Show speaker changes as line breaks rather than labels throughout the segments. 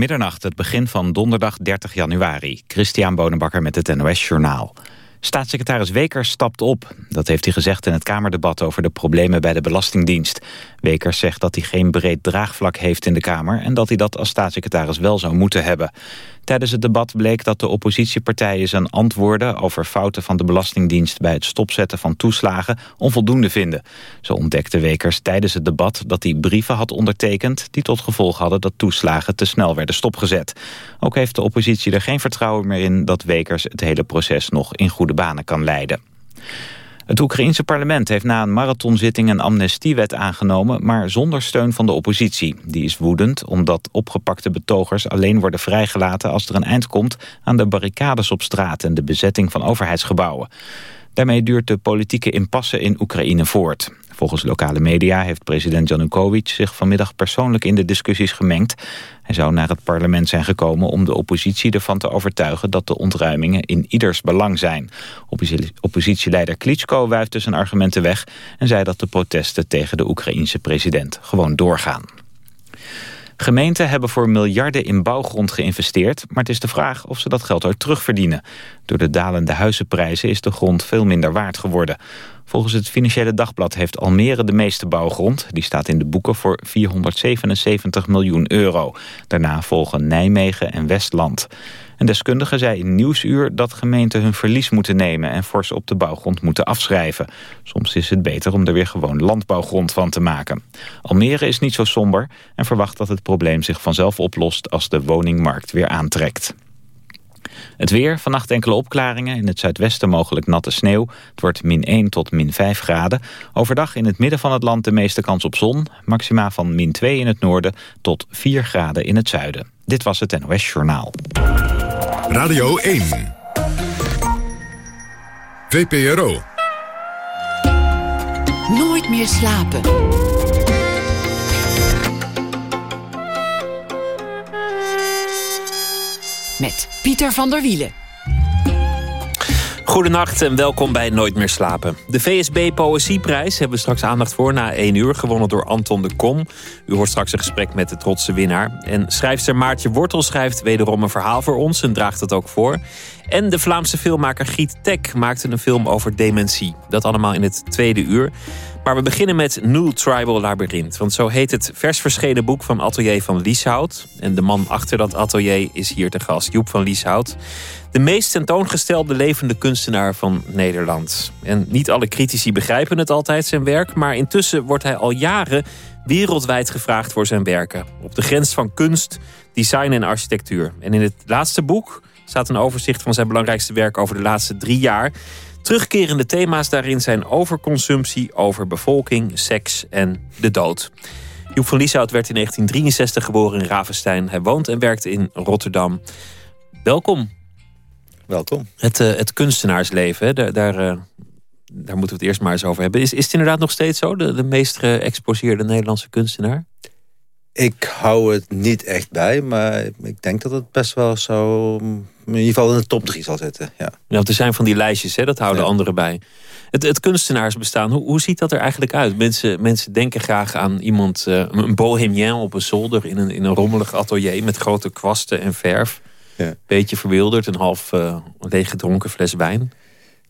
Middernacht, het begin van donderdag 30 januari. Christian Bonenbakker met het NOS Journaal. Staatssecretaris Wekers stapt op. Dat heeft hij gezegd in het Kamerdebat over de problemen bij de Belastingdienst. Wekers zegt dat hij geen breed draagvlak heeft in de Kamer... en dat hij dat als staatssecretaris wel zou moeten hebben. Tijdens het debat bleek dat de oppositiepartijen zijn antwoorden... over fouten van de Belastingdienst bij het stopzetten van toeslagen... onvoldoende vinden. Zo ontdekte Wekers tijdens het debat dat hij brieven had ondertekend... die tot gevolg hadden dat toeslagen te snel werden stopgezet. Ook heeft de oppositie er geen vertrouwen meer in... dat Wekers het hele proces nog in goede banen kan leiden. Het Oekraïense parlement heeft na een marathonzitting een amnestiewet aangenomen, maar zonder steun van de oppositie. Die is woedend omdat opgepakte betogers alleen worden vrijgelaten als er een eind komt aan de barricades op straat en de bezetting van overheidsgebouwen. Daarmee duurt de politieke impasse in Oekraïne voort. Volgens lokale media heeft president Janukovic zich vanmiddag persoonlijk in de discussies gemengd. Hij zou naar het parlement zijn gekomen om de oppositie ervan te overtuigen dat de ontruimingen in ieders belang zijn. Oppositieleider Klitschko wuifde zijn argumenten weg en zei dat de protesten tegen de Oekraïense president gewoon doorgaan. Gemeenten hebben voor miljarden in bouwgrond geïnvesteerd... maar het is de vraag of ze dat geld ook terugverdienen. Door de dalende huizenprijzen is de grond veel minder waard geworden. Volgens het Financiële Dagblad heeft Almere de meeste bouwgrond. Die staat in de boeken voor 477 miljoen euro. Daarna volgen Nijmegen en Westland. Een deskundige zei in Nieuwsuur dat gemeenten hun verlies moeten nemen... en fors op de bouwgrond moeten afschrijven. Soms is het beter om er weer gewoon landbouwgrond van te maken. Almere is niet zo somber en verwacht dat het probleem zich vanzelf oplost... als de woningmarkt weer aantrekt. Het weer, vannacht enkele opklaringen. In het zuidwesten mogelijk natte sneeuw. Het wordt min 1 tot min 5 graden. Overdag in het midden van het land de meeste kans op zon. Maxima van min 2 in het noorden tot 4 graden in het zuiden. Dit was het NOS Journaal.
Radio 1. VPRO.
Nooit meer slapen. Met Pieter van der Wielen.
Goedenacht en welkom bij Nooit meer slapen. De VSB Poëzieprijs hebben we straks aandacht voor na 1 uur, gewonnen door Anton de Kom. U hoort straks een gesprek met de trotse winnaar. En schrijfster Maartje Wortel schrijft wederom een verhaal voor ons en draagt het ook voor. En de Vlaamse filmmaker Giet Tek maakte een film over dementie. Dat allemaal in het tweede uur. Maar we beginnen met New Tribal Labyrinth. Want zo heet het vers verschenen boek van Atelier van Lieshout. En de man achter dat atelier is hier te gast, Joep van Lieshout. De meest tentoongestelde levende kunstenaar van Nederland. En niet alle critici begrijpen het altijd, zijn werk. Maar intussen wordt hij al jaren wereldwijd gevraagd voor zijn werken. Op de grens van kunst, design en architectuur. En in het laatste boek staat een overzicht van zijn belangrijkste werk over de laatste drie jaar. Terugkerende thema's daarin zijn overconsumptie, overbevolking, seks en de dood. Joep van Lieshout werd in 1963 geboren in Ravenstein. Hij woont en werkt in Rotterdam. Welkom.
Welkom.
Het, uh, het kunstenaarsleven, daar, daar, uh, daar, moeten we het eerst maar eens over hebben. Is, is het inderdaad nog steeds zo, de, de meest geëxposeerde Nederlandse kunstenaar?
Ik hou het niet echt bij, maar ik denk dat het best wel zo... in ieder geval in de top drie zal zitten, ja.
ja er zijn van die lijstjes, hè, dat houden ja. anderen bij. Het, het kunstenaarsbestaan, hoe, hoe ziet dat er eigenlijk uit? Mensen, mensen denken graag aan iemand, uh, een bohemien op een zolder... In een, in een rommelig atelier met grote kwasten en verf. Ja. Beetje verwilderd, een half uh, leeggedronken fles wijn.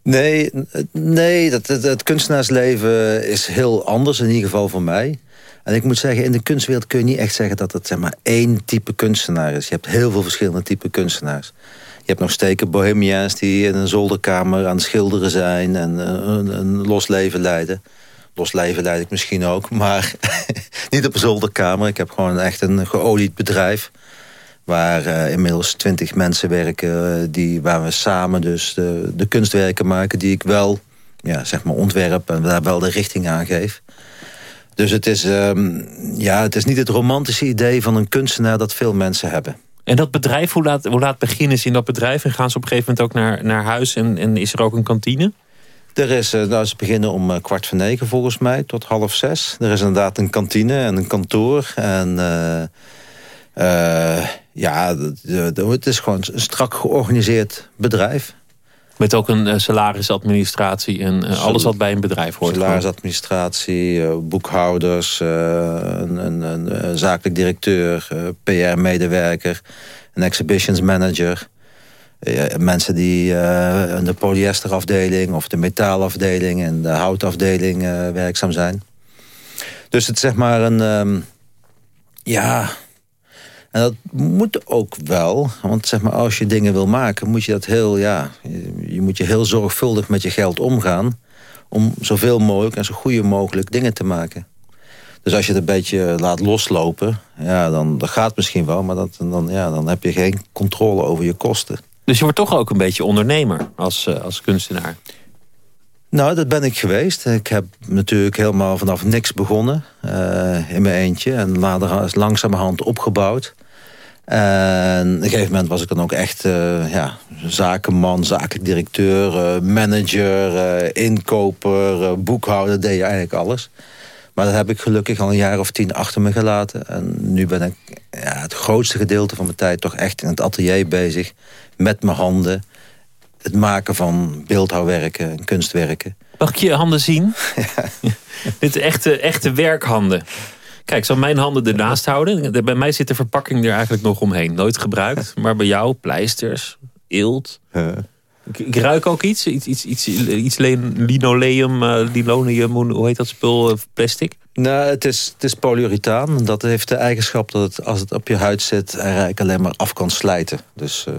Nee, nee dat, het, het kunstenaarsleven is heel anders, in ieder geval voor mij... En ik moet zeggen, in de kunstwereld kun je niet echt zeggen dat het zeg maar, één type kunstenaar is. Je hebt heel veel verschillende type kunstenaars. Hebt nog steken bohemia's die in een zolderkamer aan het schilderen zijn... en een, een los leven leiden. Los leven leid ik misschien ook, maar niet op een zolderkamer. Ik heb gewoon echt een geolied bedrijf... waar uh, inmiddels twintig mensen werken... Die, waar we samen dus de, de kunstwerken maken die ik wel ja, zeg maar ontwerp... en daar wel de richting aan geef. Dus het is, um, ja, het is niet het romantische idee van een kunstenaar dat veel mensen hebben.
En dat bedrijf, hoe laat, hoe laat beginnen ze in dat bedrijf? En gaan ze op een gegeven moment ook naar, naar huis en, en is er ook een kantine?
Er is, nou, ze beginnen om kwart voor negen volgens mij, tot half zes. Er is inderdaad een kantine en een kantoor. En uh, ja, het is gewoon een strak georganiseerd bedrijf.
Met ook een salarisadministratie en alles wat bij een bedrijf hoort.
Salarisadministratie, boekhouders, een, een, een, zakelijk directeur, PR-medewerker, een exhibitions manager. mensen die in de polyesterafdeling of de metaalafdeling en de houtafdeling werkzaam zijn. Dus het is zeg maar een... Ehm, ja, en dat moet ook wel. Want zeg maar, als je dingen wil maken, moet je dat heel, ja, je, moet je heel zorgvuldig met je geld omgaan. Om zoveel mogelijk en zo goed mogelijk dingen te maken. Dus als je het een beetje laat loslopen, ja, dan dat gaat misschien wel, maar dat, dan, ja, dan heb je geen controle over je kosten.
Dus je wordt toch ook een beetje ondernemer als, eh, als kunstenaar?
Nou, dat ben ik geweest. Ik heb natuurlijk helemaal vanaf niks begonnen uh, in mijn eentje. En later langzamerhand opgebouwd. En op een gegeven moment was ik dan ook echt uh, ja, zakenman, zakelijk directeur, uh, manager, inkoper, boekhouder, deed je eigenlijk alles. Maar dat heb ik gelukkig al een jaar of tien achter me gelaten. En nu ben ik ja, het grootste gedeelte van mijn tijd toch echt in het atelier bezig. Met mijn handen het maken van beeldhouwwerken en kunstwerken.
Mag ik je handen zien? Ja. Dit echte, echte werkhanden. Kijk, zal mijn handen ernaast houden. Bij mij zit de verpakking er eigenlijk nog omheen. Nooit gebruikt. Maar bij jou, pleisters, eelt. Ik, ruik ook iets. Iets, iets, iets, iets linoleum, uh, linoleum, hoe heet dat spul? Eh, plastic?
Nou, het is, het is polyurethaan. Dat heeft de eigenschap dat het, als het op je huid zit... eigenlijk alleen maar af kan slijten. Dus... Uh,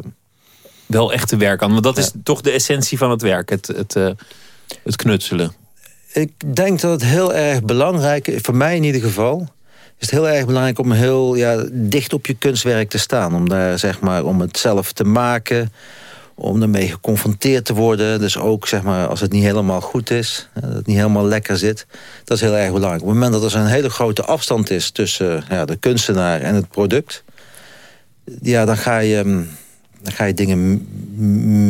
wel echt te werk aan. Want dat is toch de essentie van het werk, het, het, uh, het knutselen.
Ik denk dat het heel erg belangrijk is, voor mij in ieder geval... is het heel erg belangrijk om heel ja, dicht op je kunstwerk te staan. Om, daar, zeg maar, om het zelf te maken, om ermee geconfronteerd te worden. Dus ook zeg maar, als het niet helemaal goed is, dat het niet helemaal lekker zit. Dat is heel erg belangrijk. Op het moment dat er een hele grote afstand is tussen ja, de kunstenaar en het product... ja, dan ga je mm, dan ga je dingen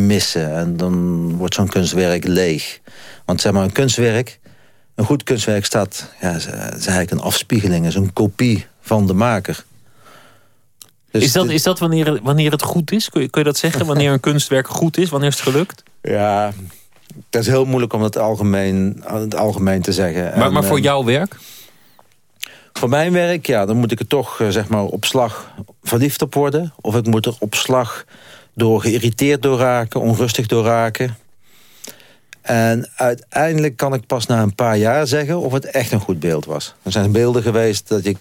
missen. En dan wordt zo'n kunstwerk leeg. Want zeg maar, een kunstwerk... Een goed kunstwerk staat... Ja, is, eigenlijk een afspiegeling, is een kopie van de maker.
Dus is dat, is dat wanneer, wanneer het goed is? Kun je, kun je dat zeggen? Wanneer een kunstwerk goed is? Wanneer is het gelukt?
Ja, dat is heel moeilijk om het algemeen, het algemeen te zeggen.
Maar, maar voor ehm, jouw werk?
Voor mijn werk, ja, dan moet ik er toch eh, zeg maar, op slag verliefd op worden. Of ik moet er op slag door geïrriteerd door raken, onrustig door raken. En uiteindelijk kan ik pas na een paar jaar zeggen of het echt een goed beeld was. Er zijn beelden geweest dat ik,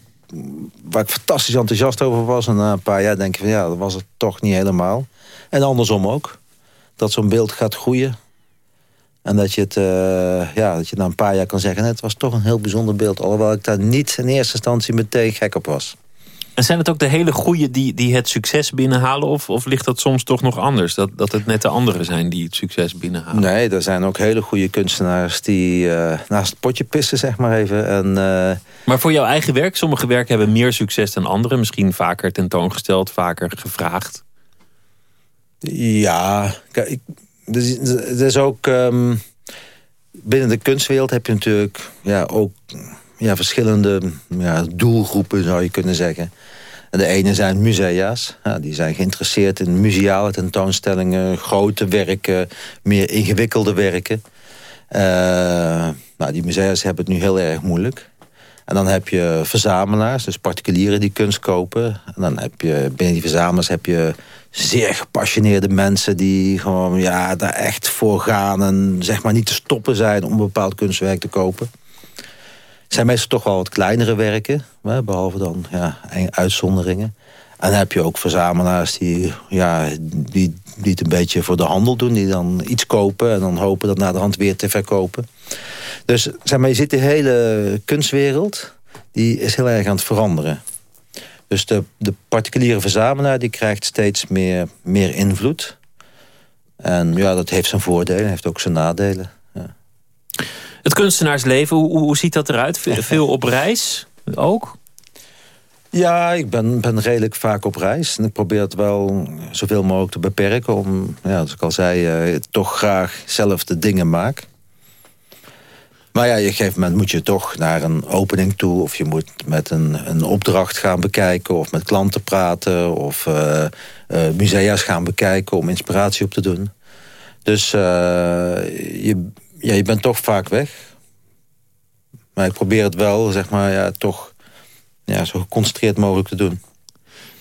waar ik fantastisch enthousiast over was. En na een paar jaar denk ik van ja, dat was het toch niet helemaal. En andersom ook. Dat zo'n beeld gaat groeien. En dat je, het, uh, ja, dat je na een paar jaar kan zeggen... het was toch een heel bijzonder beeld. Alhoewel ik daar niet in eerste instantie meteen gek op was.
En zijn het ook de hele goede die, die het succes binnenhalen? Of, of ligt dat soms toch nog anders? Dat, dat het net de anderen zijn die het succes binnenhalen?
Nee, er zijn ook hele goede kunstenaars die uh, naast het potje pissen, zeg maar even. En, uh...
Maar voor jouw eigen werk, sommige werken hebben meer succes dan anderen. Misschien vaker tentoongesteld, vaker gevraagd.
Ja, kijk, er is ook... Um, binnen de kunstwereld heb je natuurlijk ja, ook ja, verschillende ja, doelgroepen, zou je kunnen zeggen. De ene zijn musea's. Ja, die zijn geïnteresseerd in museale tentoonstellingen, grote werken, meer ingewikkelde werken. Uh, nou, die musea's hebben het nu heel erg moeilijk. En dan heb je verzamelaars, dus particulieren die kunst kopen. En dan heb je binnen die verzamelaars heb je zeer gepassioneerde mensen... die gewoon ja, daar echt voor gaan en zeg maar niet te stoppen zijn... om een bepaald kunstwerk te kopen. Zijn meestal toch wel wat kleinere werken, behalve dan ja, uitzonderingen. En dan heb je ook verzamelaars die, ja, die, die het een beetje voor de handel doen. Die dan iets kopen en dan hopen dat na de hand weer te verkopen. Dus zeg maar, je ziet de hele kunstwereld, die is heel erg aan het veranderen. Dus de, de particuliere verzamelaar die krijgt steeds meer, meer invloed. En ja, dat heeft zijn voordelen, heeft ook zijn nadelen.
Kunstenaarsleven, hoe, hoe ziet dat eruit? Veel op reis ook?
Ja, ik ben, ben redelijk vaak op reis. En ik probeer het wel zoveel mogelijk te beperken. Om, ja, zoals ik al zei, uh, toch graag zelf de dingen maak. Maar ja, op een gegeven moment moet je toch naar een opening toe... of je moet met een, een opdracht gaan bekijken... of met klanten praten... of uh, uh, musea's gaan bekijken om inspiratie op te doen. Dus je, ja, je bent toch vaak weg. Maar ik probeer het wel, zeg maar, ja, toch ja, zo geconcentreerd mogelijk te doen.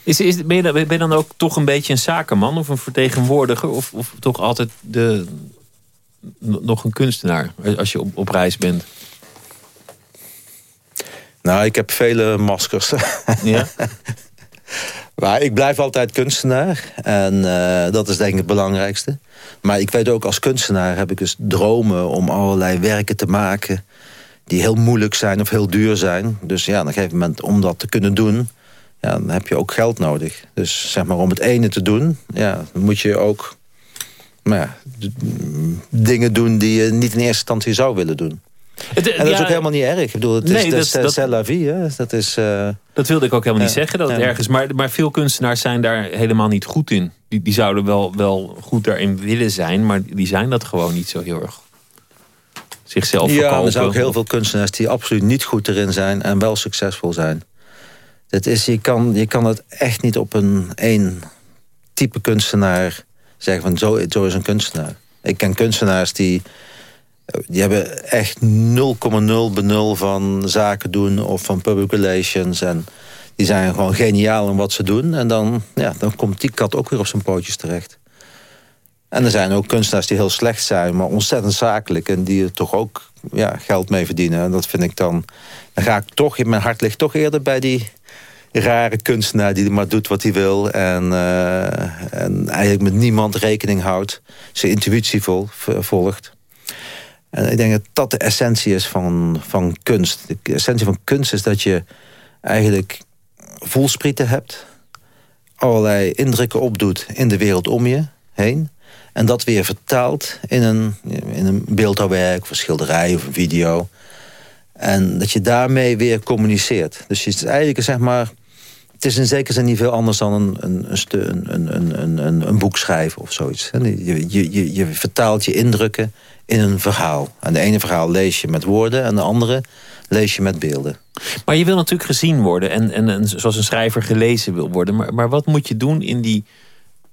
Is, is, ben, je dan, ben je dan ook toch een beetje een zakenman of een vertegenwoordiger? Of, of toch altijd de, nog een kunstenaar als je op, op reis bent?
Nou, ik heb vele maskers. Ja? maar ik blijf altijd kunstenaar. En uh, dat is denk ik het belangrijkste. Maar ik weet ook, als kunstenaar heb ik dus dromen om allerlei werken te maken... die heel moeilijk zijn of heel duur zijn. Dus ja, op een gegeven moment, om dat te kunnen doen... Ja, dan heb je ook geld nodig. Dus zeg maar, om het ene te doen... Ja, dan moet je ook nou ja, dingen doen die je niet in eerste instantie zou willen doen. Het, en dat is ook helemaal niet erg. Ik bedoel, het nee, is, dat, dat, la vie. Hè? Dat, is, uh,
dat wilde ik ook helemaal niet zeggen, dat het erg is. Maar, maar veel kunstenaars zijn daar helemaal niet goed in. Die, die zouden wel, wel goed daarin willen zijn, maar die zijn dat gewoon niet zo heel erg. Zichzelf
Ja, er zijn ook heel veel kunstenaars die absoluut niet goed erin zijn en wel succesvol zijn. Dat is, je, kan, je kan het echt niet op een één type kunstenaar zeggen van zo, zo is een kunstenaar. Ik ken kunstenaars die, die hebben echt 0,0 benul van zaken doen of van public relations. En die zijn gewoon geniaal in wat ze doen. En dan, ja, dan komt die kat ook weer op zijn pootjes terecht. En er zijn ook kunstenaars die heel slecht zijn, maar ontzettend zakelijk. En die er toch ook ja, geld mee verdienen. En dat vind ik dan... Dan ga ik toch, mijn hart ligt toch eerder bij die rare kunstenaar die maar doet wat hij wil... en, uh, en eigenlijk met niemand rekening houdt. Zijn intuïtie vol, volgt. En ik denk dat dat de essentie is van, van kunst. De essentie van kunst is dat je eigenlijk voelsprieten hebt... allerlei indrukken opdoet in de wereld om je heen... en dat weer vertaalt in een, in een beeldhouwwerk... of een schilderij of een video... En dat je daarmee weer communiceert. Dus je is eigenlijk zeg maar het is in zekere zin niet veel anders dan een, een, een, een, een, een, boek schrijven of zoiets. Je, je, je, je vertaalt je indrukken in een verhaal. En de ene verhaal lees je met woorden en de andere lees je met beelden.
Maar je wil natuurlijk gezien worden en, en, en zoals een schrijver gelezen wil worden. Maar, maar wat moet je doen in die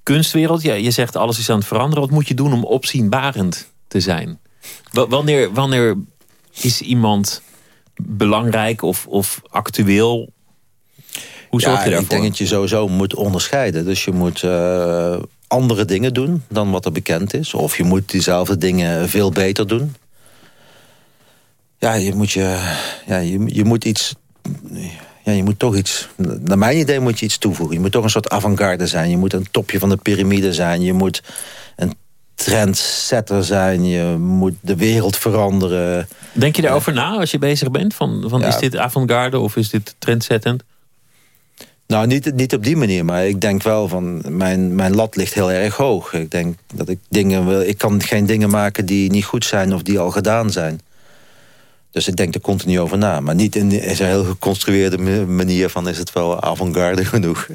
kunstwereld? Ja, je zegt alles is aan het veranderen. Wat moet je doen om opzienbarend te zijn? wanneer, wanneer is iemand belangrijk of, of actueel hoe zorg je daarvoor?
Ik denk dat je sowieso moet onderscheiden. Dus je moet uh, andere dingen doen dan wat er bekend is. Of je moet diezelfde dingen veel beter doen. Ja, je moet, je, ja, je, je moet iets... Ja, je moet toch iets... Naar mijn idee moet je iets toevoegen. Je moet toch een soort avant-garde zijn. Je moet een topje van de piramide zijn. Je moet een trendsetter zijn. Je moet de wereld veranderen.
Denk je daarover na als je bezig bent? Van, van Is dit avant-garde of is dit trendzettend?
Nou, niet, niet op die manier, maar ik denk wel van... Mijn, mijn lat ligt heel erg hoog. Ik denk dat ik dingen wil... Ik kan geen dingen maken die niet goed zijn of die al gedaan zijn. Dus ik denk er continu over na. Maar niet in, een heel geconstrueerde manier van... is het wel avant-garde genoeg.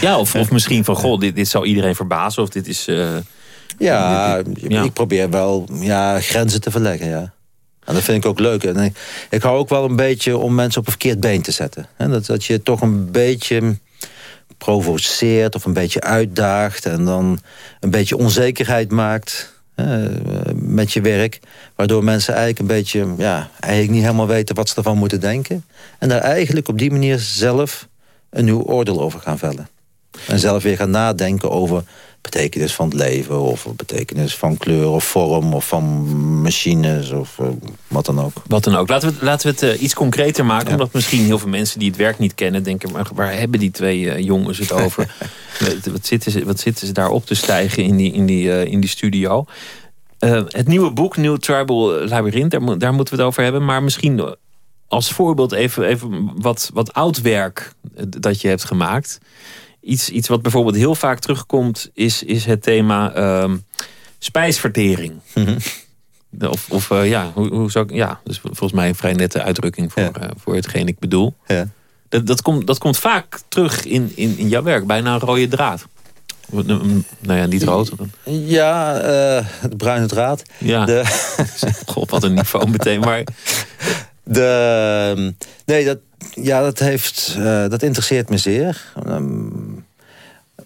Ja, of, of misschien van... goh, dit, dit zou iedereen verbazen of dit is... Uh,
ja, ik probeer wel ja, grenzen te verleggen, ja. En dat vind ik ook leuk. En ik, ik, hou ook wel een beetje om mensen op een verkeerd been te zetten. Dat, dat je toch een beetje provoceert of een beetje uitdaagt... en dan een beetje onzekerheid maakt met je werk. Waardoor mensen eigenlijk een beetje... Ja, eigenlijk niet helemaal weten wat ze ervan moeten denken. En daar eigenlijk op die manier zelf een nieuw oordeel over gaan vellen. En zelf weer gaan nadenken over betekenis van het leven... of betekenis van kleur of vorm of van machines of uh, wat dan ook.
Wat dan ook. Laten we, laten we het uh, iets concreter maken. Omdat misschien heel veel mensen die het werk niet kennen... denken, maar waar hebben die twee uh, jongens het over? wat, zitten ze, wat zitten ze daar op te stijgen in die, in die, in die studio? Het nieuwe boek, New Tribal Labyrinth, daar, daar moeten we het over hebben. Maar misschien als voorbeeld even, even wat, wat oud werk dat je hebt gemaakt... Iets, iets wat bijvoorbeeld heel vaak terugkomt is, is het thema uh, spijsvertering. Mhm. Of, of uh, ja, hoe, hoe zou ik, ja, dus volgens mij een vrij nette uitdrukking voor, ja. voor hetgeen ik bedoel. Ja. Dat, dat, komt, dat komt vaak terug in, in, in jouw werk, bijna een rode draad. Nou ja, niet rood.
Ja, uh, de bruine draad.
Ja. De... God, wat een niveau meteen. Maar...
De, ehm, nee, dat, ja, dat, heeft, uh, dat interesseert me zeer. Um,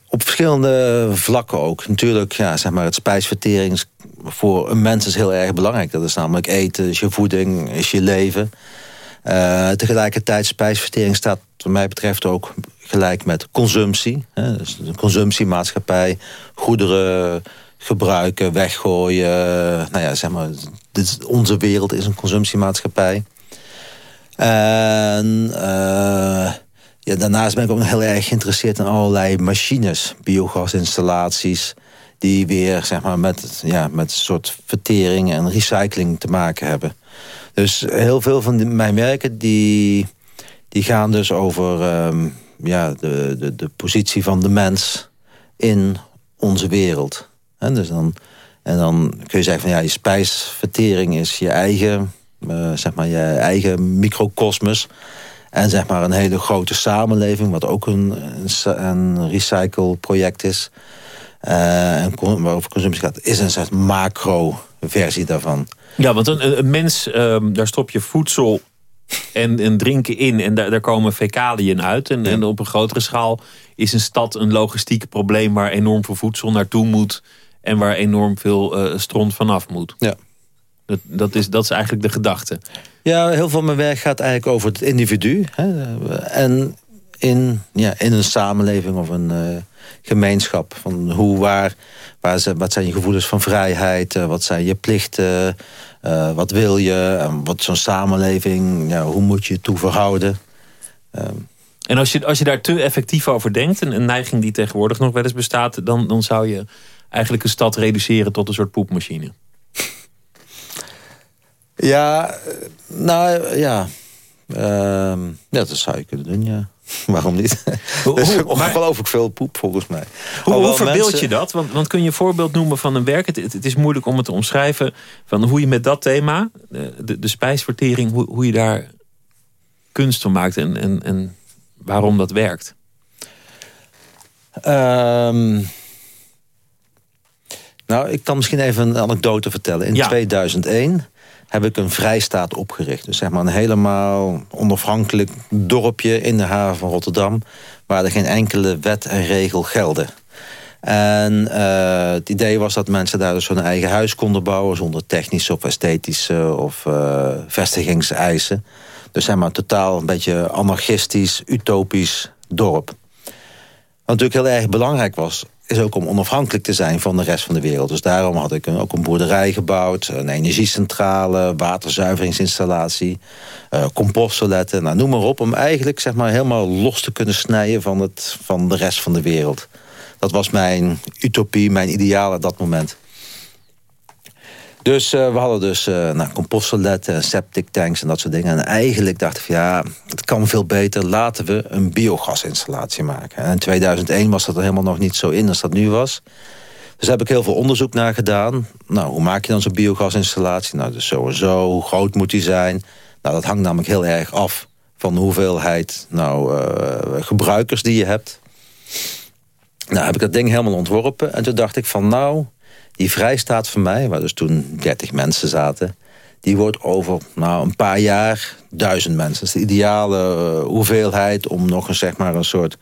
op verschillende vlakken ook. Natuurlijk, ja, zeg maar, het spijsverterings voor een mens is heel erg belangrijk. Dat is namelijk eten, is je voeding, is je leven. Uh, tegelijkertijd spijsvertering staat wat mij betreft ook gelijk met consumptie. Hè. Dus een consumptiemaatschappij, goederen gebruiken, weggooien. Nou ja, zeg maar, dit, onze wereld is een consumptiemaatschappij. En uh, ja, daarnaast ben ik ook heel erg geïnteresseerd in allerlei machines, biogasinstallaties, die weer zeg maar, met, ja, met een soort vertering en recycling te maken hebben. Dus heel veel van mijn werken die, die gaan dus over um, ja, de, de, de positie van de mens in onze wereld. En, dus dan, en dan kun je zeggen van ja, je spijsvertering is je eigen, uh, zeg maar, je eigen microcosmos. En zeg maar een hele grote samenleving, wat ook een, een, een recycle-project is. Uh, en waarover consumptie gaat, is een soort macro-versie daarvan.
Ja, want een, een mens, um, daar stop je voedsel en, en drinken in en daar, daar komen fecaliën uit. En, en op een grotere schaal is een stad een logistiek probleem... waar enorm veel voedsel naartoe moet en waar enorm veel uh, stront vanaf moet.
Ja.
Dat, dat, is, dat is eigenlijk de gedachte.
Ja, heel veel van mijn werk gaat eigenlijk over het individu. Hè, en in, ja, in een samenleving of een uh, gemeenschap. Van hoe, waar, waar ze, wat zijn je gevoelens van vrijheid? Uh, wat zijn je plichten? Uh, wat wil je? En wat zo'n samenleving, ja, hoe moet je je toe verhouden?
En als je, als je daar te effectief over denkt... een, een neiging die tegenwoordig nog wel eens bestaat... dan, dan zou je eigenlijk een stad reduceren tot een soort poepmachine.
Ja, nou ja. Uh, ja, dat zou je kunnen doen, ja. Waarom niet? Hoe, is ongelooflijk veel poep volgens mij.
Hoe, hoe verbeeld je dat? Want, want kun je een voorbeeld noemen van een werk? Het, het, is moeilijk om het te omschrijven. Van hoe je met dat thema, de, de spijsvertering, hoe, hoe je daar kunst van maakt en, en, en waarom dat werkt.
Um, nou, ik kan misschien even een anekdote vertellen. In 2001 heb ik een vrijstaat opgericht. Dus zeg maar een helemaal onafhankelijk dorpje in de haven van Rotterdam... waar er geen enkele wet en regel gelden. En uh, het idee was dat mensen daar dus hun eigen huis konden bouwen... zonder technische of esthetische of uh, vestigingseisen. Dus zeg maar totaal een beetje anarchistisch, utopisch dorp. Wat natuurlijk heel erg belangrijk was is ook om onafhankelijk te zijn van de rest van de wereld. Dus daarom had ik ook een boerderij gebouwd, een energiecentrale, waterzuiveringsinstallatie, uh, composttoiletten, nou, noem maar op. Om eigenlijk zeg maar, helemaal los te kunnen snijden van, het, van de rest van de wereld. Dat was mijn utopie, mijn ideaal op dat moment. Dus uh, we hadden dus uh, nou, composttoiletten, septic tanks en dat soort dingen. En eigenlijk dacht ik ja, het kan veel beter. Laten we een biogasinstallatie maken. En in 2001 was dat er helemaal nog niet zo in als dat nu was. Dus daar heb ik heel veel onderzoek naar gedaan. Nou, hoe maak je dan zo'n biogasinstallatie? Nou, dus en zo. Hoe groot moet die zijn? Nou, dat hangt namelijk heel erg af van de hoeveelheid nou, uh, gebruikers die je hebt. Nou, heb ik dat ding helemaal ontworpen. En toen dacht ik van nou die vrijstaat van mij, waar dus toen 30 mensen zaten... die wordt over nou, een paar jaar duizend mensen. Dat is de ideale uh, hoeveelheid om nog een, zeg maar, een soort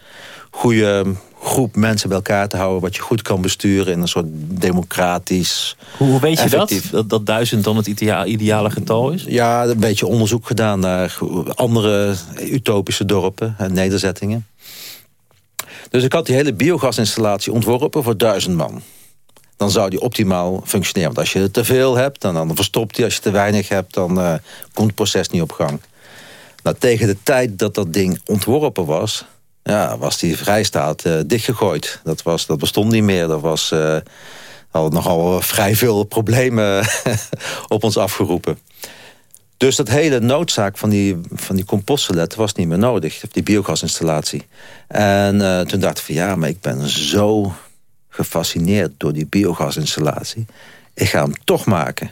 goede groep mensen bij elkaar te houden... wat je goed kan besturen in een soort democratisch...
Hoe, hoe weet je dat? dat? Dat duizend dan het ideale getal is?
Ja, een beetje onderzoek gedaan naar andere utopische dorpen en nederzettingen. Dus ik had die hele biogasinstallatie ontworpen voor duizend man dan zou die optimaal functioneren. Want als je te veel hebt, dan, dan verstopt hij. Als je te weinig hebt, dan uh, komt het proces niet op gang. Nou, tegen de tijd dat dat ding ontworpen was... Ja, was die vrijstaat uh, dichtgegooid. Dat, was, dat bestond niet meer. Dat was uh, al nogal vrij veel problemen op ons afgeroepen. Dus dat hele noodzaak van die, van die was niet meer nodig. Die biogasinstallatie. En toen dacht ik van ja, maar ik ben zo gefascineerd door die biogasinstallatie. Ik ga hem toch maken.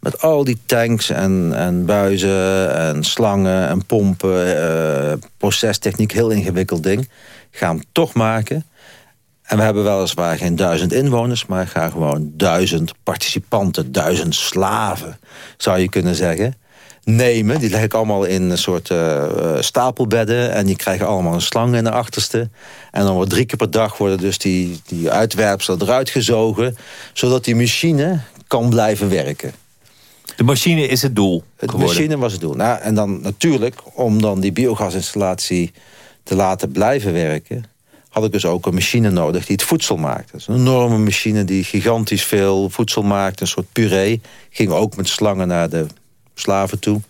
Met al die tanks en, en buizen en slangen en pompen. Uh, procestechniek, heel ingewikkeld ding. Ik ga hem toch maken. En we hebben weliswaar geen duizend inwoners... maar ik ga gewoon duizend participanten, duizend slaven... zou je kunnen zeggen nemen. Die leg ik allemaal in een soort uh, stapelbedden. En die krijgen allemaal een slang in de achterste. En dan wordt drie keer per dag worden dus die, die uitwerpselen eruit gezogen. Zodat die machine kan blijven werken.
De machine is het doel
De machine was het doel. Nou, en dan natuurlijk, om dan die biogasinstallatie te laten blijven werken... had ik dus ook een machine nodig die het voedsel maakt. Dat is een enorme machine die gigantisch veel voedsel maakt. Een soort puree. Ging ook met slangen naar de slaven toe.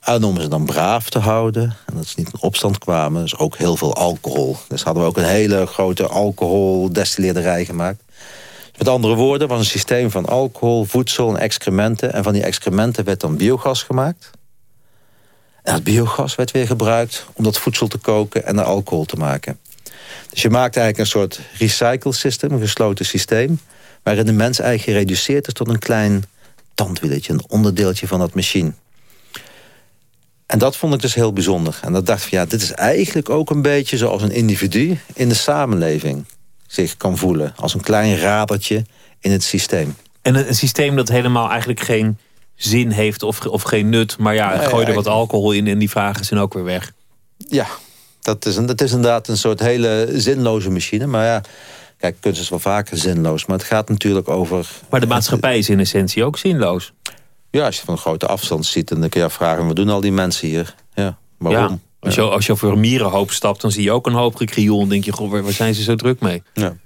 En om ze dan braaf te houden. En dat ze niet in opstand kwamen. Dus ook heel veel alcohol. Dus hadden we ook een hele grote alcoholdestilleerderij gemaakt. Met andere woorden, was een systeem van alcohol, voedsel en excrementen. En van die excrementen werd dan biogas gemaakt. En dat biogas werd weer gebruikt om dat voedsel te koken en naar alcohol te maken. Dus je maakt eigenlijk een soort recycle system, een gesloten systeem... waarin de mens eigenlijk gereduceerd is tot een klein tandwieletje... een onderdeeltje van dat machine. En dat vond ik dus heel bijzonder. En dat dacht ik, ja, dit is eigenlijk ook een beetje zoals een individu in de samenleving zich kan voelen. Als een klein radertje in het systeem.
En een, systeem dat helemaal eigenlijk geen zin heeft of, of geen nut. Maar ja, gooi er wat alcohol in en die vragen zijn ook weer weg.
Ja, dat is, een, dat is inderdaad een soort hele zinloze machine. Maar ja, kijk, kunst is wel vaker zinloos. Maar het gaat natuurlijk over...
Maar de maatschappij is in essentie ook zinloos.
Ja, als je van een grote afstand ziet, dan kun je vragen... wat doen al die mensen hier? Ja, waarom?
Als je, als je over een mierenhoop stapt, dan zie je ook een hoop gekrioel. En denk je, goh, waar zijn ze zo druk mee?
Ja.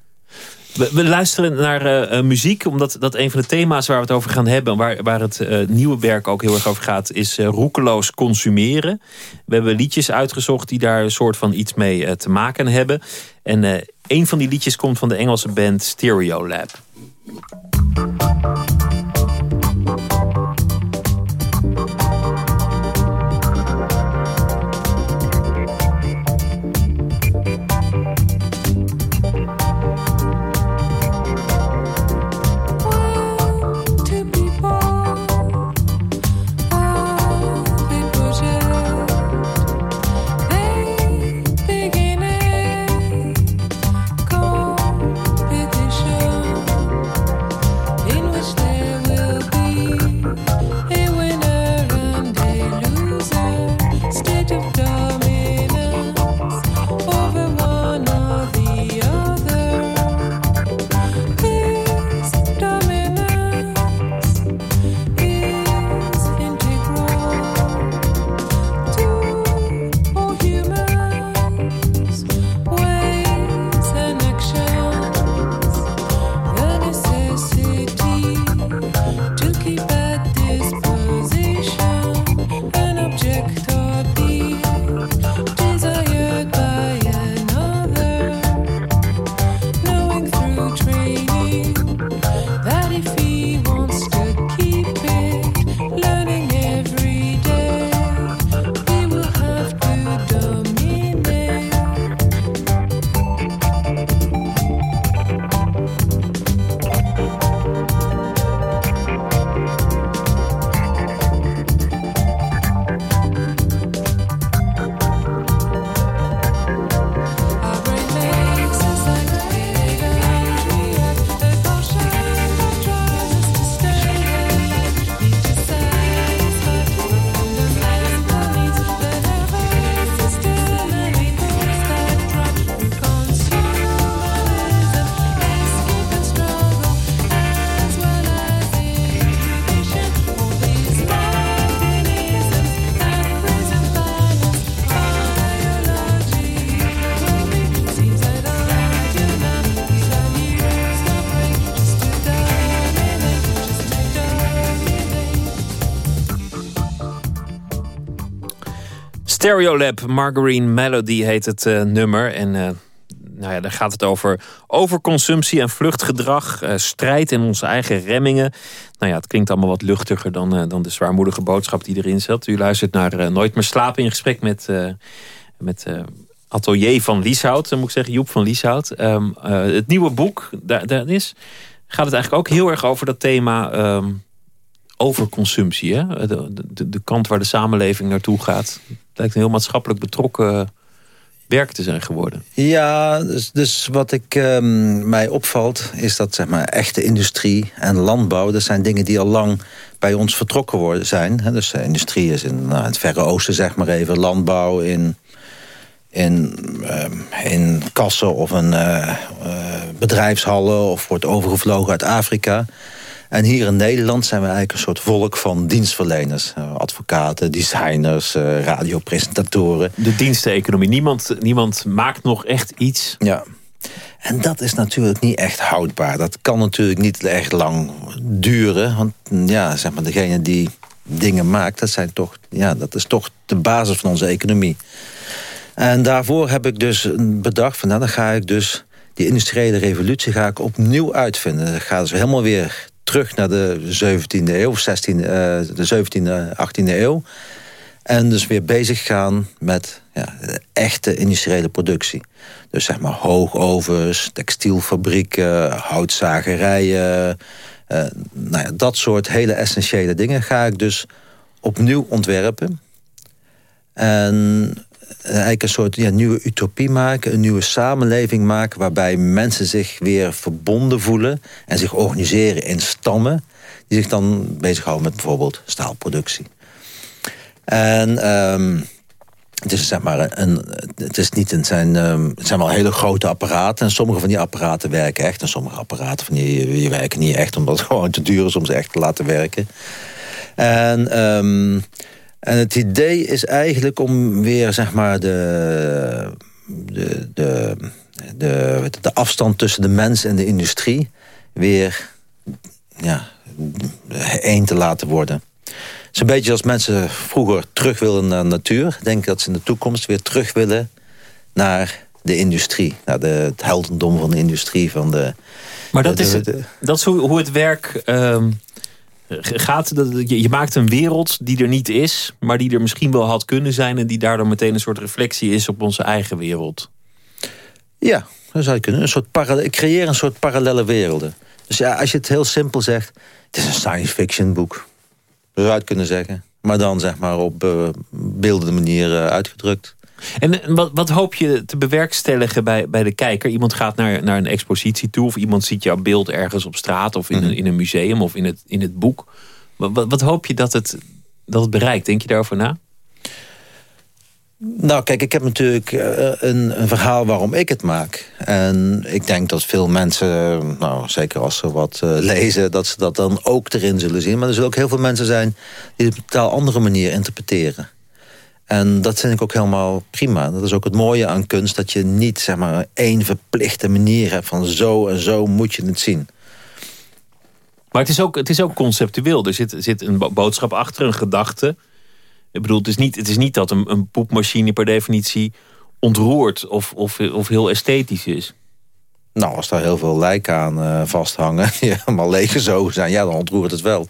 We, luisteren naar uh, muziek, omdat dat een van de thema's waar we het over gaan hebben... waar, waar het uh, nieuwe werk ook heel erg over gaat, is uh, roekeloos consumeren. We hebben liedjes uitgezocht die daar een soort van iets mee te maken hebben. En een van die liedjes komt van de Engelse band Stereo Lab. Stereolab, Margarine Melody heet het uh, nummer. En uh, nou ja, daar gaat het over overconsumptie en vluchtgedrag. Uh, strijd in onze eigen remmingen. Nou ja, het klinkt allemaal wat luchtiger dan, dan de zwaarmoedige boodschap die erin zit. U luistert naar Nooit meer slapen in gesprek met, met Atelier van Lieshout. moet ik zeggen, Joep van Lieshout. Um, het nieuwe boek, daar, is, gaat het eigenlijk ook heel erg over dat thema... Um, overconsumptie. Hè? De, kant waar de samenleving naartoe gaat. Lijkt een heel maatschappelijk betrokken werk te zijn geworden.
Ja, dus, dus wat ik, um, mij opvalt... is dat zeg maar, echte industrie en landbouw... dat zijn dingen die al lang bij ons vertrokken worden, zijn. Hè? Dus uh, industrie is in nou, het Verre Oosten, zeg maar even. Landbouw in, in, uh, in kassen of een uh, bedrijfshallen... of wordt overgevlogen uit Afrika... En hier in Nederland zijn we eigenlijk een soort volk van dienstverleners. Uh, advocaten, designers, uh, radiopresentatoren.
De diensteconomie. Niemand, niemand maakt nog echt iets.
Ja. En dat is natuurlijk niet echt houdbaar. Dat kan natuurlijk niet echt lang duren. Want ja, zeg maar, degene die dingen maakt, dat, zijn toch, ja, dat is toch de basis van onze economie. En daarvoor heb ik dus bedacht, van, nou, dan ga ik dus die industriële revolutie ga ik opnieuw uitvinden. Ik ga dus helemaal weer terug naar de 17e eeuw, of 16, uh, de 17e, 18e eeuw. En dus weer bezig gaan met ja, echte industriële productie. Dus zeg maar hoogovens, textielfabrieken, houtzagerijen. Uh, nou ja, dat soort hele essentiële dingen ga ik dus opnieuw ontwerpen. En eigenlijk een soort ja, nieuwe utopie maken, een nieuwe samenleving maken... waarbij mensen zich weer verbonden voelen en zich organiseren in stammen... die zich dan bezighouden met bijvoorbeeld staalproductie. En um, het is, zeg maar, een, het is niet een, zijn, um, het zijn wel hele grote apparaten. En sommige van die apparaten werken echt. En sommige apparaten van die, werken niet echt... omdat het gewoon te duur is om ze echt te laten werken. En... Um, en het idee is eigenlijk om weer zeg maar de, de, de, de, de afstand tussen de mens en de industrie weer ja, één te laten worden. Het is een beetje als mensen vroeger terug willen naar de natuur. Denk ik dat ze in de toekomst weer terug willen naar de industrie. Naar de, het heldendom van de industrie. Van de,
maar dat, is, dat is hoe, het werk... Ehm, gaat, je, maakt een wereld die er niet is, maar die er misschien wel had kunnen zijn en die daardoor meteen een soort reflectie is op onze eigen wereld.
Ja, dat zou je kunnen. Een soort ik creëer een soort parallele werelden. Dus ja, als je het heel simpel zegt, het is een science fiction boek. Dat zou je kunnen zeggen. Maar dan zeg maar op uh, beeldende manier uh, uitgedrukt.
En wat, wat hoop je te bewerkstelligen bij, bij de kijker? Iemand gaat naar, naar een expositie toe... of iemand ziet jouw beeld ergens op straat... of in, een, mhm. in een museum of in het, in het boek. Wat, wat hoop je dat het, dat het bereikt? Denk je daarover na?
Nou, kijk, ik heb natuurlijk eh, een, een, verhaal waarom ik het maak. En ik denk dat veel mensen, nou, zeker als ze wat uh, lezen... dat ze dat dan ook erin zullen zien. Maar er zullen ook heel veel mensen zijn... die het op een totaal andere manier interpreteren. En dat vind ik ook helemaal prima. Dat is ook het mooie aan kunst. Dat je niet zeg maar, één verplichte manier hebt van zo en zo moet je het zien.
Maar het is ook, het is ook conceptueel. Er zit, zit een boodschap achter, een gedachte. Ik bedoel, het is niet, het is niet dat een, een poepmachine per definitie ontroert of, of, of heel esthetisch is.
Nou, als daar heel veel lijken aan uh, vasthangen, die helemaal leeggezogen zijn, ja, dan ontroert het wel.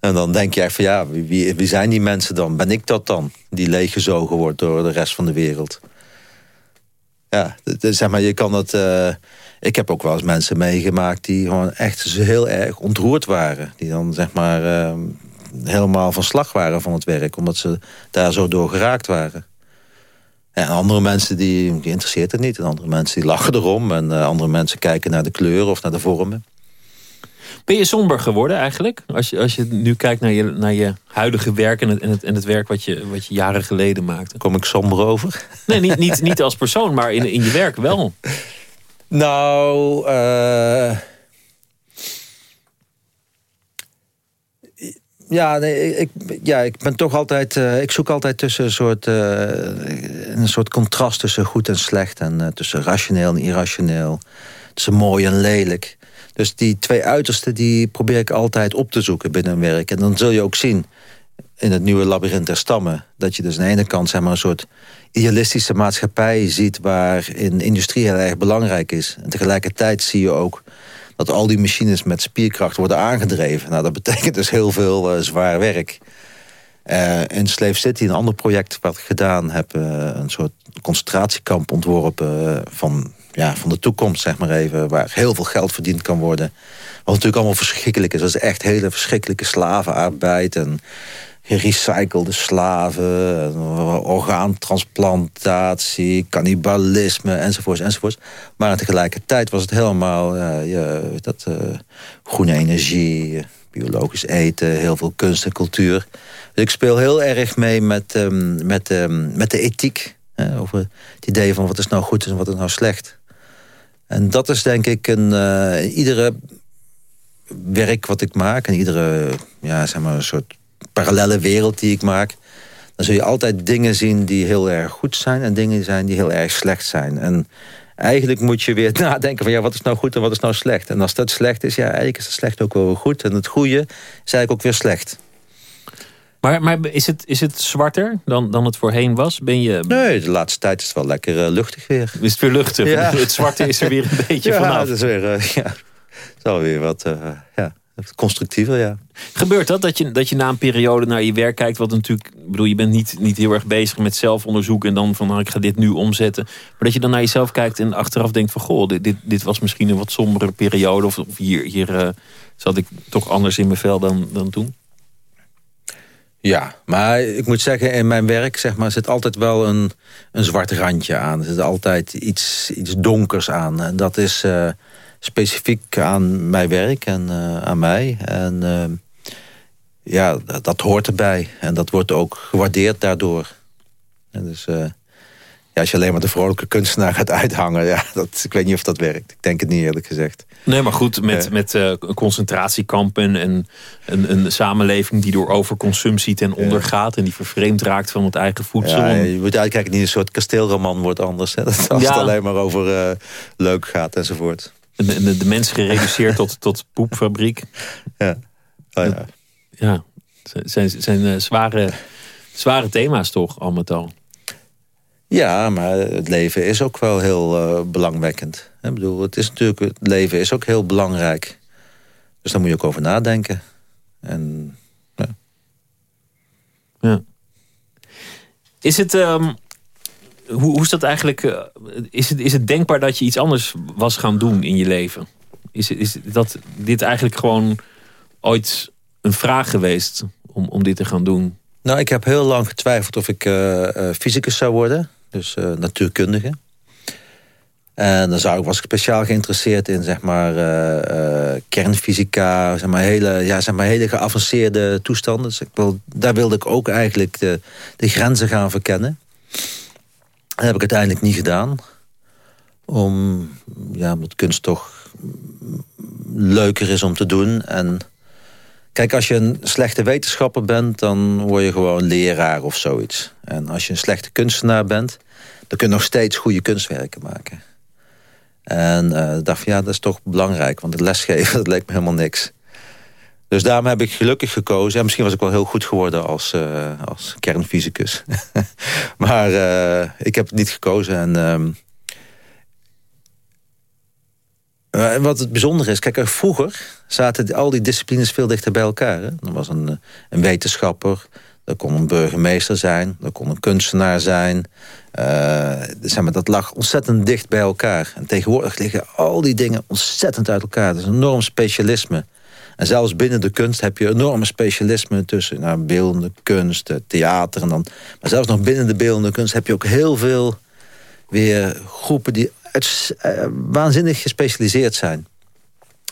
En dan denk je echt van ja, wie, wie zijn die mensen dan? Ben ik dat dan? Die leeggezogen wordt door de rest van de wereld. Ja, zeg maar, je kan het... Uh, ik heb ook wel eens mensen meegemaakt die gewoon echt heel erg ontroerd waren. Die dan zeg maar uh, helemaal van slag waren van het werk. Omdat ze daar zo door geraakt waren. En andere mensen die, interesseert het niet. En andere mensen die lachen erom. En uh, andere mensen kijken naar de kleuren of naar de vormen.
Ben je somber geworden eigenlijk? Als je, als je nu kijkt naar je, naar je huidige werk en het, en het, en het werk wat je, wat je jaren geleden maakte.
Kom ik somber over?
Nee, niet, niet, niet als persoon, maar in, in je werk wel.
Nou, uh... Ja, nee, ik, ja, ik ben toch altijd. Uh, ik zoek altijd tussen een soort, uh, een soort contrast tussen goed en slecht. En uh, tussen rationeel en irrationeel. Tussen mooi en lelijk. Dus die twee uitersten die probeer ik altijd op te zoeken binnen een werk. En dan zul je ook zien in het nieuwe labyrint der stammen... dat je dus aan de ene kant zeg maar, een soort idealistische maatschappij ziet... waarin industrie heel erg belangrijk is. En tegelijkertijd zie je ook dat al die machines met spierkracht worden aangedreven. Nou, dat betekent dus heel veel uh, zwaar werk. Uh, in Slave City, een ander project wat ik gedaan heb... Uh, een soort concentratiekamp ontworpen van ja, van de toekomst, zeg maar even... waar heel veel geld verdiend kan worden. Wat natuurlijk allemaal verschrikkelijk is. Dat is echt hele verschrikkelijke slavenarbeid... en gerecyclede slaven, orgaantransplantatie, cannibalisme, enzovoorts, enzovoorts. Maar tegelijkertijd was het helemaal uh, ja, dat, uh, groene energie, biologisch eten, heel veel kunst en cultuur. Dus ik speel heel erg mee met, um, met, um, met de ethiek. over het idee van wat is nou goed en wat is nou slecht. En dat is denk ik een... Uh, iedere werk wat ik maak... en iedere ja, zeg maar, een soort parallele wereld die ik maak... dan zul je altijd dingen zien die heel erg goed zijn... en dingen zijn die heel erg slecht zijn. En eigenlijk moet je weer nadenken van... ja, wat is nou goed en wat is nou slecht? En als dat slecht is, ja, eigenlijk is het slecht ook wel goed. En het goede is eigenlijk ook weer slecht.
Maar, maar is, het, is het zwarter dan, dan het voorheen was? Ben je...
Nee, de laatste tijd is het wel lekker uh, luchtig weer.
Is het weer luchtig?
Ja.
Het zwarte is er weer een beetje
ja,
vanaf.
dat is weer, uh, ja, het is alweer wat uh, ja, constructiever, ja.
Gebeurt dat, dat je, dat je na een periode naar je werk kijkt... wat natuurlijk, bedoel, je bent niet, niet heel erg bezig met zelfonderzoek... en dan van, nou, ik ga dit nu omzetten. Maar dat je dan naar jezelf kijkt en achteraf denkt van... goh, dit, dit, dit was misschien een wat sombere periode... of, of hier, hier zat ik toch anders in mijn vel dan, dan toen?
Ja, maar ik moet zeggen, in mijn werk zeg maar, zit altijd wel een, een zwart randje aan. Er zit altijd iets, iets donkers aan. En dat is uh, specifiek aan mijn werk en uh, aan mij. En uh, ja, dat, dat, hoort erbij. En dat wordt ook gewaardeerd daardoor. En dus ja, als je alleen maar de vrolijke kunstenaar gaat uithangen... Ja, dat, ik weet niet of dat werkt. Ik denk het niet, eerlijk gezegd.
Nee, maar goed, met, uh, met uh, concentratiekampen... en een, een samenleving die door overconsumptie ten onder gaat... en die vervreemd raakt van het eigen voedsel.
Ja, je moet eigenlijk niet een soort kasteelroman wordt anders. Hè? Dat als ja. het alleen maar over uh, leuk gaat enzovoort.
De, de, de mens gereduceerd tot, tot poepfabriek.
Ja, oh, ja.
ja. zijn, zijn zware, zware thema's toch, al met al.
Ja, maar het leven is ook wel heel uh, belangwekkend. Ik bedoel, het, is natuurlijk, het leven is ook heel belangrijk. Dus daar moet je ook over nadenken. En, ja.
ja. Is het... Um, hoe, hoe is dat eigenlijk... Uh, is, het, is het denkbaar dat je iets anders was gaan doen in je leven? Is, is dat dit eigenlijk gewoon ooit een vraag geweest om, om dit te gaan doen?
Nou, ik heb heel lang getwijfeld of ik uh, fysicus zou worden dus uh, natuurkundige. En dan zou ik, was ik speciaal geïnteresseerd in zeg maar, uh, uh, kernfysica, zeg maar, hele, ja, zeg maar, hele geavanceerde toestanden. Dus ik wil, daar wilde ik ook eigenlijk de, de grenzen gaan verkennen. Dat heb ik uiteindelijk niet gedaan. Om, ja, omdat kunst toch leuker is om te doen. En Kijk, als je een slechte wetenschapper bent... dan word je gewoon leraar of zoiets. En als je een slechte kunstenaar bent... dan kun je nog steeds goede kunstwerken maken. En uh, dacht van, ja, dat is toch belangrijk. Want het lesgeven, dat leek me helemaal niks. Dus daarom heb ik gelukkig gekozen. Ja, misschien was ik wel heel goed geworden als, uh, als kernfysicus. maar uh, ik heb het niet gekozen. En... Uh, uh, wat het bijzondere is, kijk, vroeger zaten al die disciplines veel dichter bij elkaar. Hè? Er was een, een wetenschapper, er kon een burgemeester zijn, er kon een kunstenaar zijn. Uh, zeg maar, dat lag ontzettend dicht bij elkaar. En tegenwoordig liggen al die dingen ontzettend uit elkaar. Dat is een enorm specialisme. En zelfs binnen de kunst heb je enorme specialismen tussen nou, beeldende kunst, theater en dan. Maar zelfs nog binnen de beeldende kunst heb je ook heel veel weer groepen die uit, uh, waanzinnig gespecialiseerd zijn.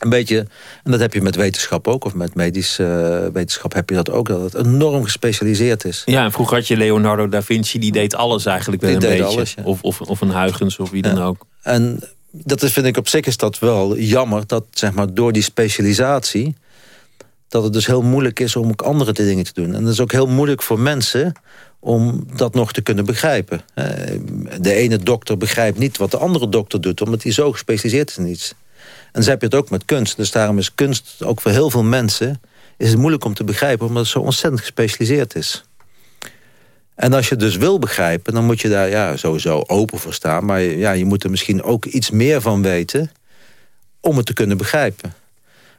Een beetje, en dat heb je met wetenschap ook, of met medische uh, wetenschap heb je dat ook, dat het enorm gespecialiseerd is.
Ja, en vroeger had je Leonardo da Vinci, die deed alles eigenlijk wel een beetje. Alles, ja. of, of, of een Huygens of wie ja. dan ook.
En dat is, vind ik op zich is dat wel jammer, dat zeg maar door die specialisatie, dat het dus heel moeilijk is om ook andere dingen te doen. En dat is ook heel moeilijk voor mensen om dat nog te kunnen begrijpen. De ene dokter begrijpt niet wat de andere dokter doet... omdat hij zo gespecialiseerd is in iets. En zo heb je het ook met kunst. Dus daarom is kunst ook voor heel veel mensen... is het moeilijk om te begrijpen omdat het zo ontzettend gespecialiseerd is. En als je het dus wil begrijpen, dan moet je daar ja, sowieso open voor staan. Maar ja, je moet er misschien ook iets meer van weten... om het te kunnen begrijpen.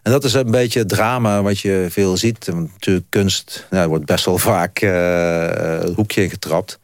En dat is een beetje het drama wat je veel ziet. Want natuurlijk kunst nou, wordt best wel vaak uh, het hoekje ingetrapt.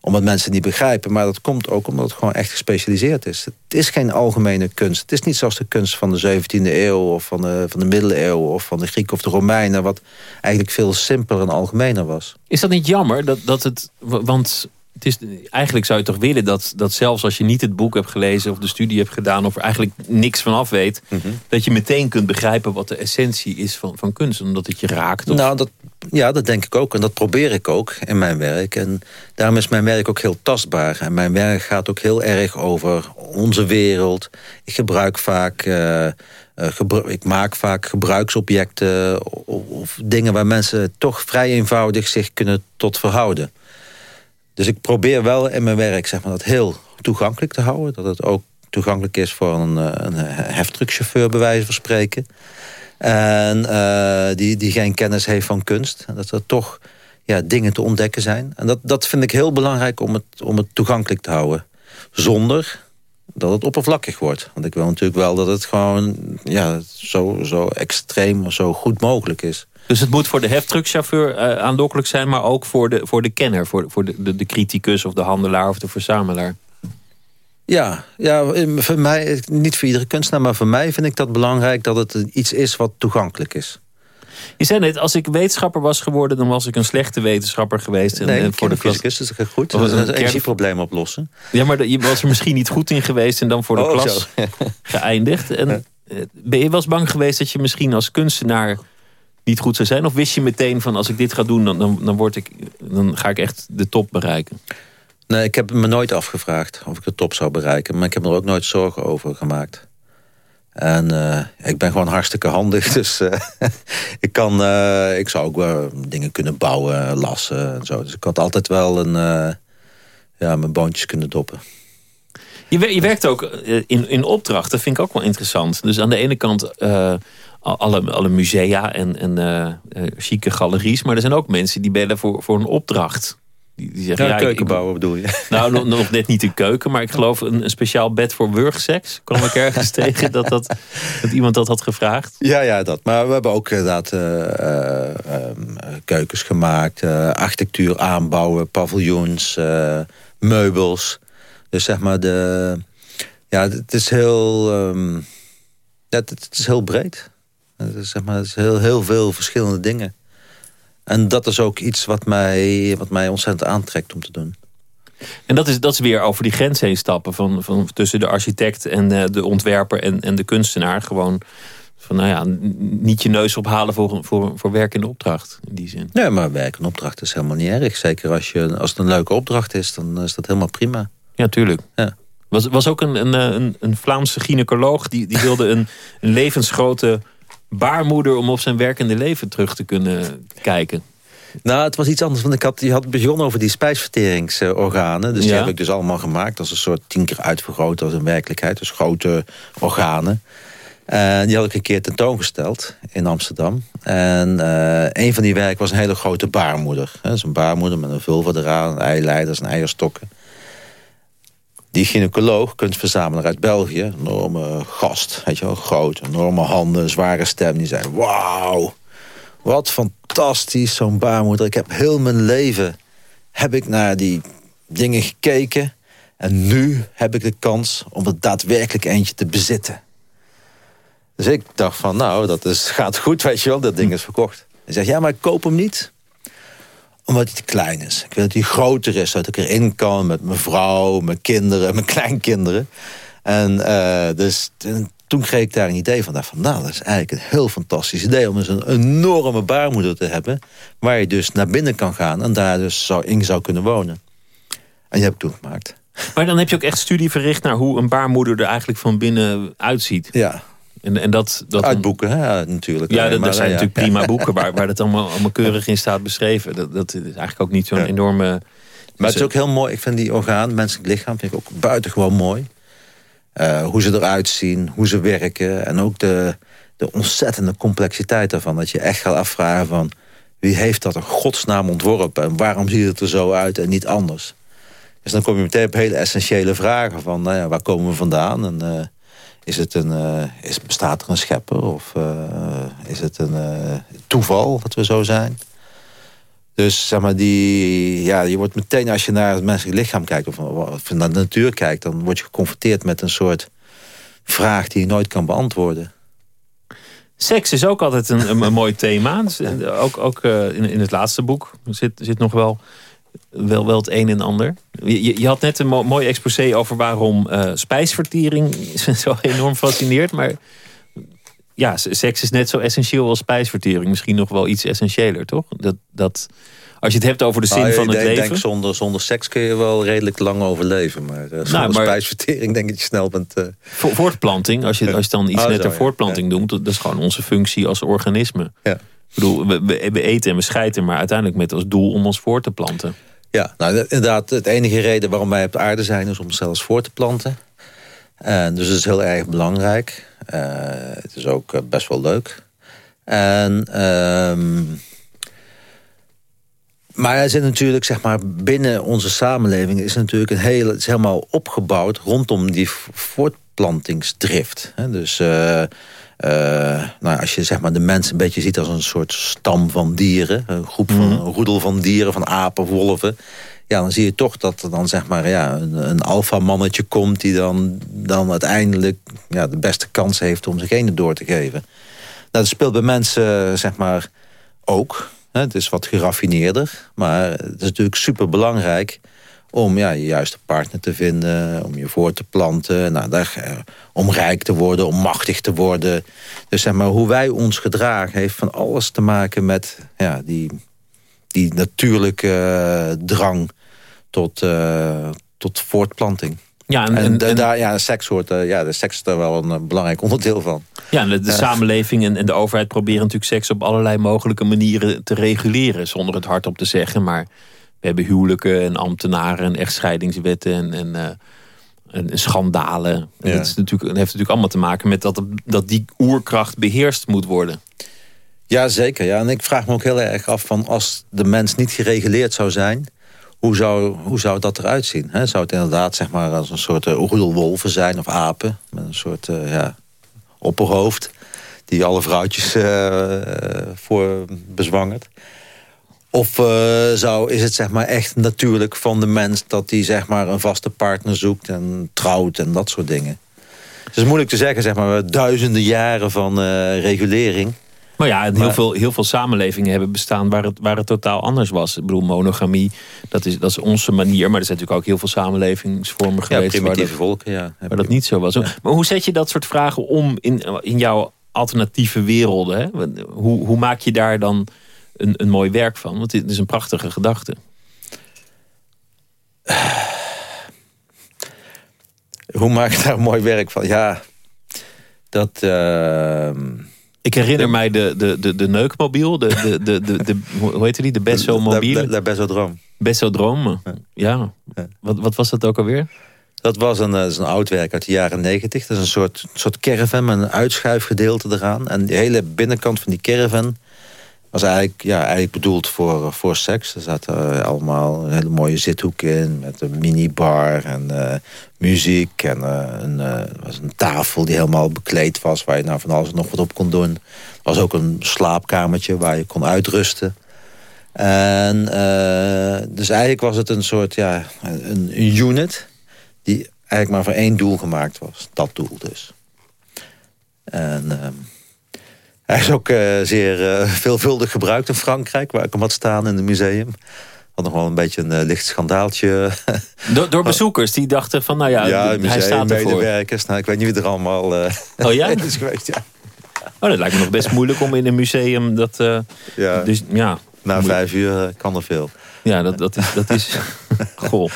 Omdat mensen niet begrijpen. Maar dat komt ook omdat het gewoon echt gespecialiseerd is. Het is geen algemene kunst. Het is niet zoals de kunst van de 17e eeuw... of van de, van de middeleeuwen of van de Grieken of de Romeinen... wat eigenlijk veel simpeler en algemener was.
Is dat niet jammer? Dat, dat het, want het is, eigenlijk zou je toch willen dat, dat zelfs als je niet het boek hebt gelezen... of de studie hebt gedaan of er eigenlijk niks van af weet... Mm -hmm. dat je meteen kunt begrijpen wat de essentie is van, van kunst. Omdat het je raakt. Of...
Nou, dat, ja, dat denk ik ook. En dat probeer ik ook in mijn werk. En daarom is mijn werk ook heel tastbaar. En mijn werk gaat ook heel erg over onze wereld. Ik gebruik vaak... Uh, ik maak vaak gebruiksobjecten of, of, dingen waar mensen toch vrij eenvoudig zich kunnen tot verhouden. Dus ik probeer wel in mijn werk zeg maar, dat heel toegankelijk te houden. Dat het ook toegankelijk is voor een, een heftruckchauffeur bij wijze van spreken. En die, die geen kennis heeft van kunst. En dat er toch ja, dingen te ontdekken zijn. En dat, dat vind ik heel belangrijk om het, om het toegankelijk te houden. Zonder dat het oppervlakkig wordt. Want ik wil natuurlijk wel dat het gewoon ja, zo, zo extreem, zo goed mogelijk is.
Dus het moet voor de heftruckchauffeur uh, aandokkelijk zijn... maar ook voor de, voor de kenner, voor, voor de, de, de criticus of de handelaar of de verzamelaar.
Ja, ja, voor mij, niet voor iedere kunstenaar, maar voor mij vind ik dat belangrijk... dat het iets is wat toegankelijk is.
Je zei net, als ik wetenschapper was geworden... dan was ik een slechte wetenschapper geweest.
En, nee, en voor de fysicus dat is goed. Dat is een energieprobleem oplossen.
Ja, maar je was er misschien niet goed in geweest... en dan voor de oh, klas geëindigd. En eh, ben je wel eens bang geweest dat je misschien als kunstenaar niet goed zou zijn? Of wist je meteen van als ik dit ga doen, dan, dan, dan, word ik, dan ga ik echt de top bereiken?
Nee, ik heb me nooit afgevraagd of ik de top zou bereiken. Maar ik heb me er ook nooit zorgen over gemaakt. En uh, ik ben gewoon hartstikke handig. Dus uh, ik, kan, uh, ik zou ook wel dingen kunnen bouwen, lassen en zo. Dus ik had altijd wel een, ja, mijn boontjes kunnen doppen.
Je, je werkt ook in, in opdracht. Dat vind ik ook wel interessant. Dus aan de ene kant alle, alle musea en, en chique galeries. Maar er zijn ook mensen die bellen voor, voor een opdracht.
Die, die zeggen, ja, keuken bouwen bedoel je?
Nou, nog, nog, net niet een keuken, maar ik geloof een, een speciaal bed voor wurgseks. Kwam ik ergens tegen dat, dat, dat iemand dat had gevraagd?
Ja, ja, dat. Maar we hebben ook inderdaad uh, keukens gemaakt, architectuur aanbouwen, paviljoens, meubels. Dus zeg maar, de, ja, het is heel, um, ja, het, is heel breed. Het is, zeg maar, het is heel, heel veel verschillende dingen. En dat is ook iets wat mij, wat mij ontzettend aantrekt om te doen.
En dat is, dat is weer over die grens heen stappen. Van, van tussen de architect en de, de ontwerper en, en de kunstenaar. Gewoon van, nou ja, niet je neus ophalen voor, voor, voor werk in de opdracht. In die zin.
Nee, maar werk in opdracht is helemaal niet erg. Zeker als, je, als het een leuke opdracht is, dan is dat helemaal prima.
Ja, tuurlijk. Ja. Was, was ook een, een, een, een Vlaamse gynaecoloog die, die wilde een, een levensgrote baarmoeder om op zijn werkende leven terug te kunnen kijken?
Nou, het was iets anders. Want ik had, je had begonnen over die spijsverteringsorganen. Dus die heb ik dus allemaal gemaakt als een soort tien keer uitvergroot als een werkelijkheid. Dus grote organen. En die had ik een keer tentoongesteld in Amsterdam. En uh, een van die werken was een hele grote baarmoeder. Dus een baarmoeder met een vulva eraan, eileiders en eierstokken die gynaecoloog, kunstverzamelaar uit België... enorme gast, weet je wel, groot, enorme handen, zware stem... die zei, wauw, wat fantastisch, zo'n baarmoeder. Ik heb heel mijn leven heb ik naar die dingen gekeken... en nu heb ik de kans om het daadwerkelijk eentje te bezitten. Dus ik dacht van, nou, dat is, gaat goed, weet je wel, dat ding is verkocht. Hij zegt, ja, maar ik koop hem niet omdat hij te klein is. Ik wil dat hij groter is, zodat ik erin kan met mijn vrouw, mijn kinderen, mijn kleinkinderen. En uh, dus toen kreeg ik daar een idee van. Dacht nou, dat is eigenlijk een heel fantastisch idee... om dus een enorme baarmoeder te hebben... waar je dus naar binnen kan gaan en daar dus zou, in zou kunnen wonen. En die heb ik toen gemaakt.
Maar dan heb je ook echt studie verricht naar hoe een baarmoeder er eigenlijk van binnen uitziet.
Ja,
en, en dat, dat
Uit boeken, hè, natuurlijk.
Ja, er zijn natuurlijk prima boeken waar, waar dat allemaal, allemaal keurig in staat beschreven. Dat, dat is eigenlijk ook niet zo'n enorme...
Maar het is ook heel mooi. Ik vind die orgaan, menselijk lichaam, vind ik ook buitengewoon mooi. Uh, hoe ze eruit zien, hoe ze werken. En ook de, de ontzettende complexiteit daarvan. Dat je echt gaat afvragen van... wie heeft dat een godsnaam ontworpen? En waarom ziet het er zo uit en niet anders? Dus dan kom je meteen op hele essentiële vragen. Van nou ja, waar komen we vandaan? En... Uh, is het een, uh, is, bestaat er een schepper of uh, is het een uh, toeval dat we zo zijn? Dus zeg maar, die, ja, je wordt meteen als je naar het menselijk lichaam kijkt... of, naar de natuur kijkt, dan word je geconfronteerd met een soort vraag... die je nooit kan beantwoorden.
Seks is ook altijd een, een, mooi thema. Ook ook in, in het laatste boek zit, zit nog wel wel, wel het een en ander. Je, je had net een mooi exposé over waarom uh, spijsvertering zo enorm fascineert. Maar ja, seks is net zo essentieel als spijsvertering. Misschien nog wel iets essentiëler, toch? Dat, dat, als je het hebt over de zin
Nou,
van het
denk,
leven.
denk zonder, zonder seks kun je wel redelijk lang overleven. Maar uh, zonder
Nou, maar-
spijsvertering denk ik dat je snel bent... eh,
Vo- Voortplanting, als je, als je dan iets
Oh, ja.
voortplanting doet, dat is gewoon onze functie als organisme.
ja.
Ik bedoel, we, eten en we schijten, maar uiteindelijk met als doel om ons voor te planten.
Ja, nou, inderdaad, het enige reden waarom wij op de aarde zijn... is om onszelf voor te planten. En dus het is heel erg belangrijk. Eh, het is ook eh, best wel leuk. En, ehm, maar er zit natuurlijk, zeg maar, binnen onze samenleving... is natuurlijk een hele, is helemaal opgebouwd rondom die voortplantingsdrift. Dus... eh, eh, nou, als je zeg maar, de mens een beetje ziet als een soort stam van dieren... een groep van een roedel van dieren, van apen, wolven... ja, dan zie je toch dat er dan zeg maar, ja, een, een alfamannetje komt... die dan, dan uiteindelijk ja, de beste kans heeft om zijn genen door te geven. Nou, dat speelt bij mensen zeg maar, ook. Hè? Het is wat geraffineerder, maar het is natuurlijk super belangrijk om ja, je juiste partner te vinden, om je voor te planten, nou, daar, eh, om rijk te worden, om machtig te worden. Dus zeg maar, hoe wij ons gedragen heeft van alles te maken met ja, die, die natuurlijke eh, drang tot, eh, tot voortplanting.
Ja, en,
En,
en,
de-
en-
daar, ja, seks hoort, ja, de seks is daar wel een belangrijk onderdeel van.
ja, de, de samenleving en, en de overheid proberen natuurlijk seks op allerlei mogelijke manieren te reguleren. Zonder het hardop te zeggen, maar we hebben huwelijken en ambtenaren en echtscheidingswetten en, en, eh, en schandalen. En
Ja.
dat, is natuurlijk, dat heeft natuurlijk allemaal te maken met dat, dat die oerkracht beheerst moet worden.
Ja, zeker. Ja. En ik vraag me ook heel erg af van als de mens niet gereguleerd zou zijn... hoe zou, hoe zou dat eruit zien? Zou het inderdaad zeg maar, als een soort uh, roedelwolven zijn of apen... met een soort eh, ja, opperhoofd die alle vrouwtjes eh, voor bezwangert? Of eh, zou, is het zeg maar, echt natuurlijk van de mens... dat hij zeg maar, een vaste partner zoekt en trouwt en dat soort dingen? Het is moeilijk te zeggen, zeg maar, duizenden jaren van eh, regulering...
Maar ja, heel,
Maar-
veel, heel veel samenlevingen hebben bestaan waar het, waar het totaal anders was. Ik bedoel, monogamie, dat is, dat is onze manier. Maar er zijn natuurlijk ook heel veel samenlevingsvormen
Ja,
geweest waar
primitieve
dat,
volken, ja.
waar dat niet zo was. Maar hoe zet je dat soort vragen om in, in jouw alternatieve werelden? Hè? Hoe, hoe maak je daar dan een, een mooi werk van? Want het is een prachtige gedachte.
Hoe maak ik daar een mooi werk van? Ja, dat... ehm,
Ik herinner mij de, de, de, de neukmobiel, de, de, de, de, de, hoe heette die? De Besso
La-
mobiel.
La Besso Droom.
Bessodrome. Ja.
Ja.
Wat, wat was dat ook alweer?
Dat was een, eh, dat is een oud werk uit de jaren negentig. Dat is een soort, soort caravan met een uitschuifgedeelte eraan. En de hele binnenkant van die caravan was eigenlijk, ja, eigenlijk bedoeld voor, voor seks. Er zaten eh, allemaal een hele mooie zithoeken in met een minibar en eh, muziek. En eh, een, was een tafel die helemaal bekleed was waar je nou van alles nog wat op kon doen. Er was ook een slaapkamertje waar je kon uitrusten. En dus eigenlijk was het een soort, ja, een, een unit die eigenlijk maar voor één doel gemaakt was. Dat doel dus. En ehm, hij is ook eh, zeer eh, veelvuldig gebruikt in Frankrijk, waar ik hem had staan in het museum. Had nog wel een beetje een eh, licht schandaaltje.
Door, door bezoekers die dachten van, nou ja, hij staat ervoor.
museummedewerkers. Nou, ik weet niet wie er allemaal
Oh ja?
is geweest. Ja.
Oh, dat lijkt me nog best moeilijk om in een museum dat...
Ja,
Dus ja,
na vijf uur kan er veel.
ja dat, dat is... Dat is goh.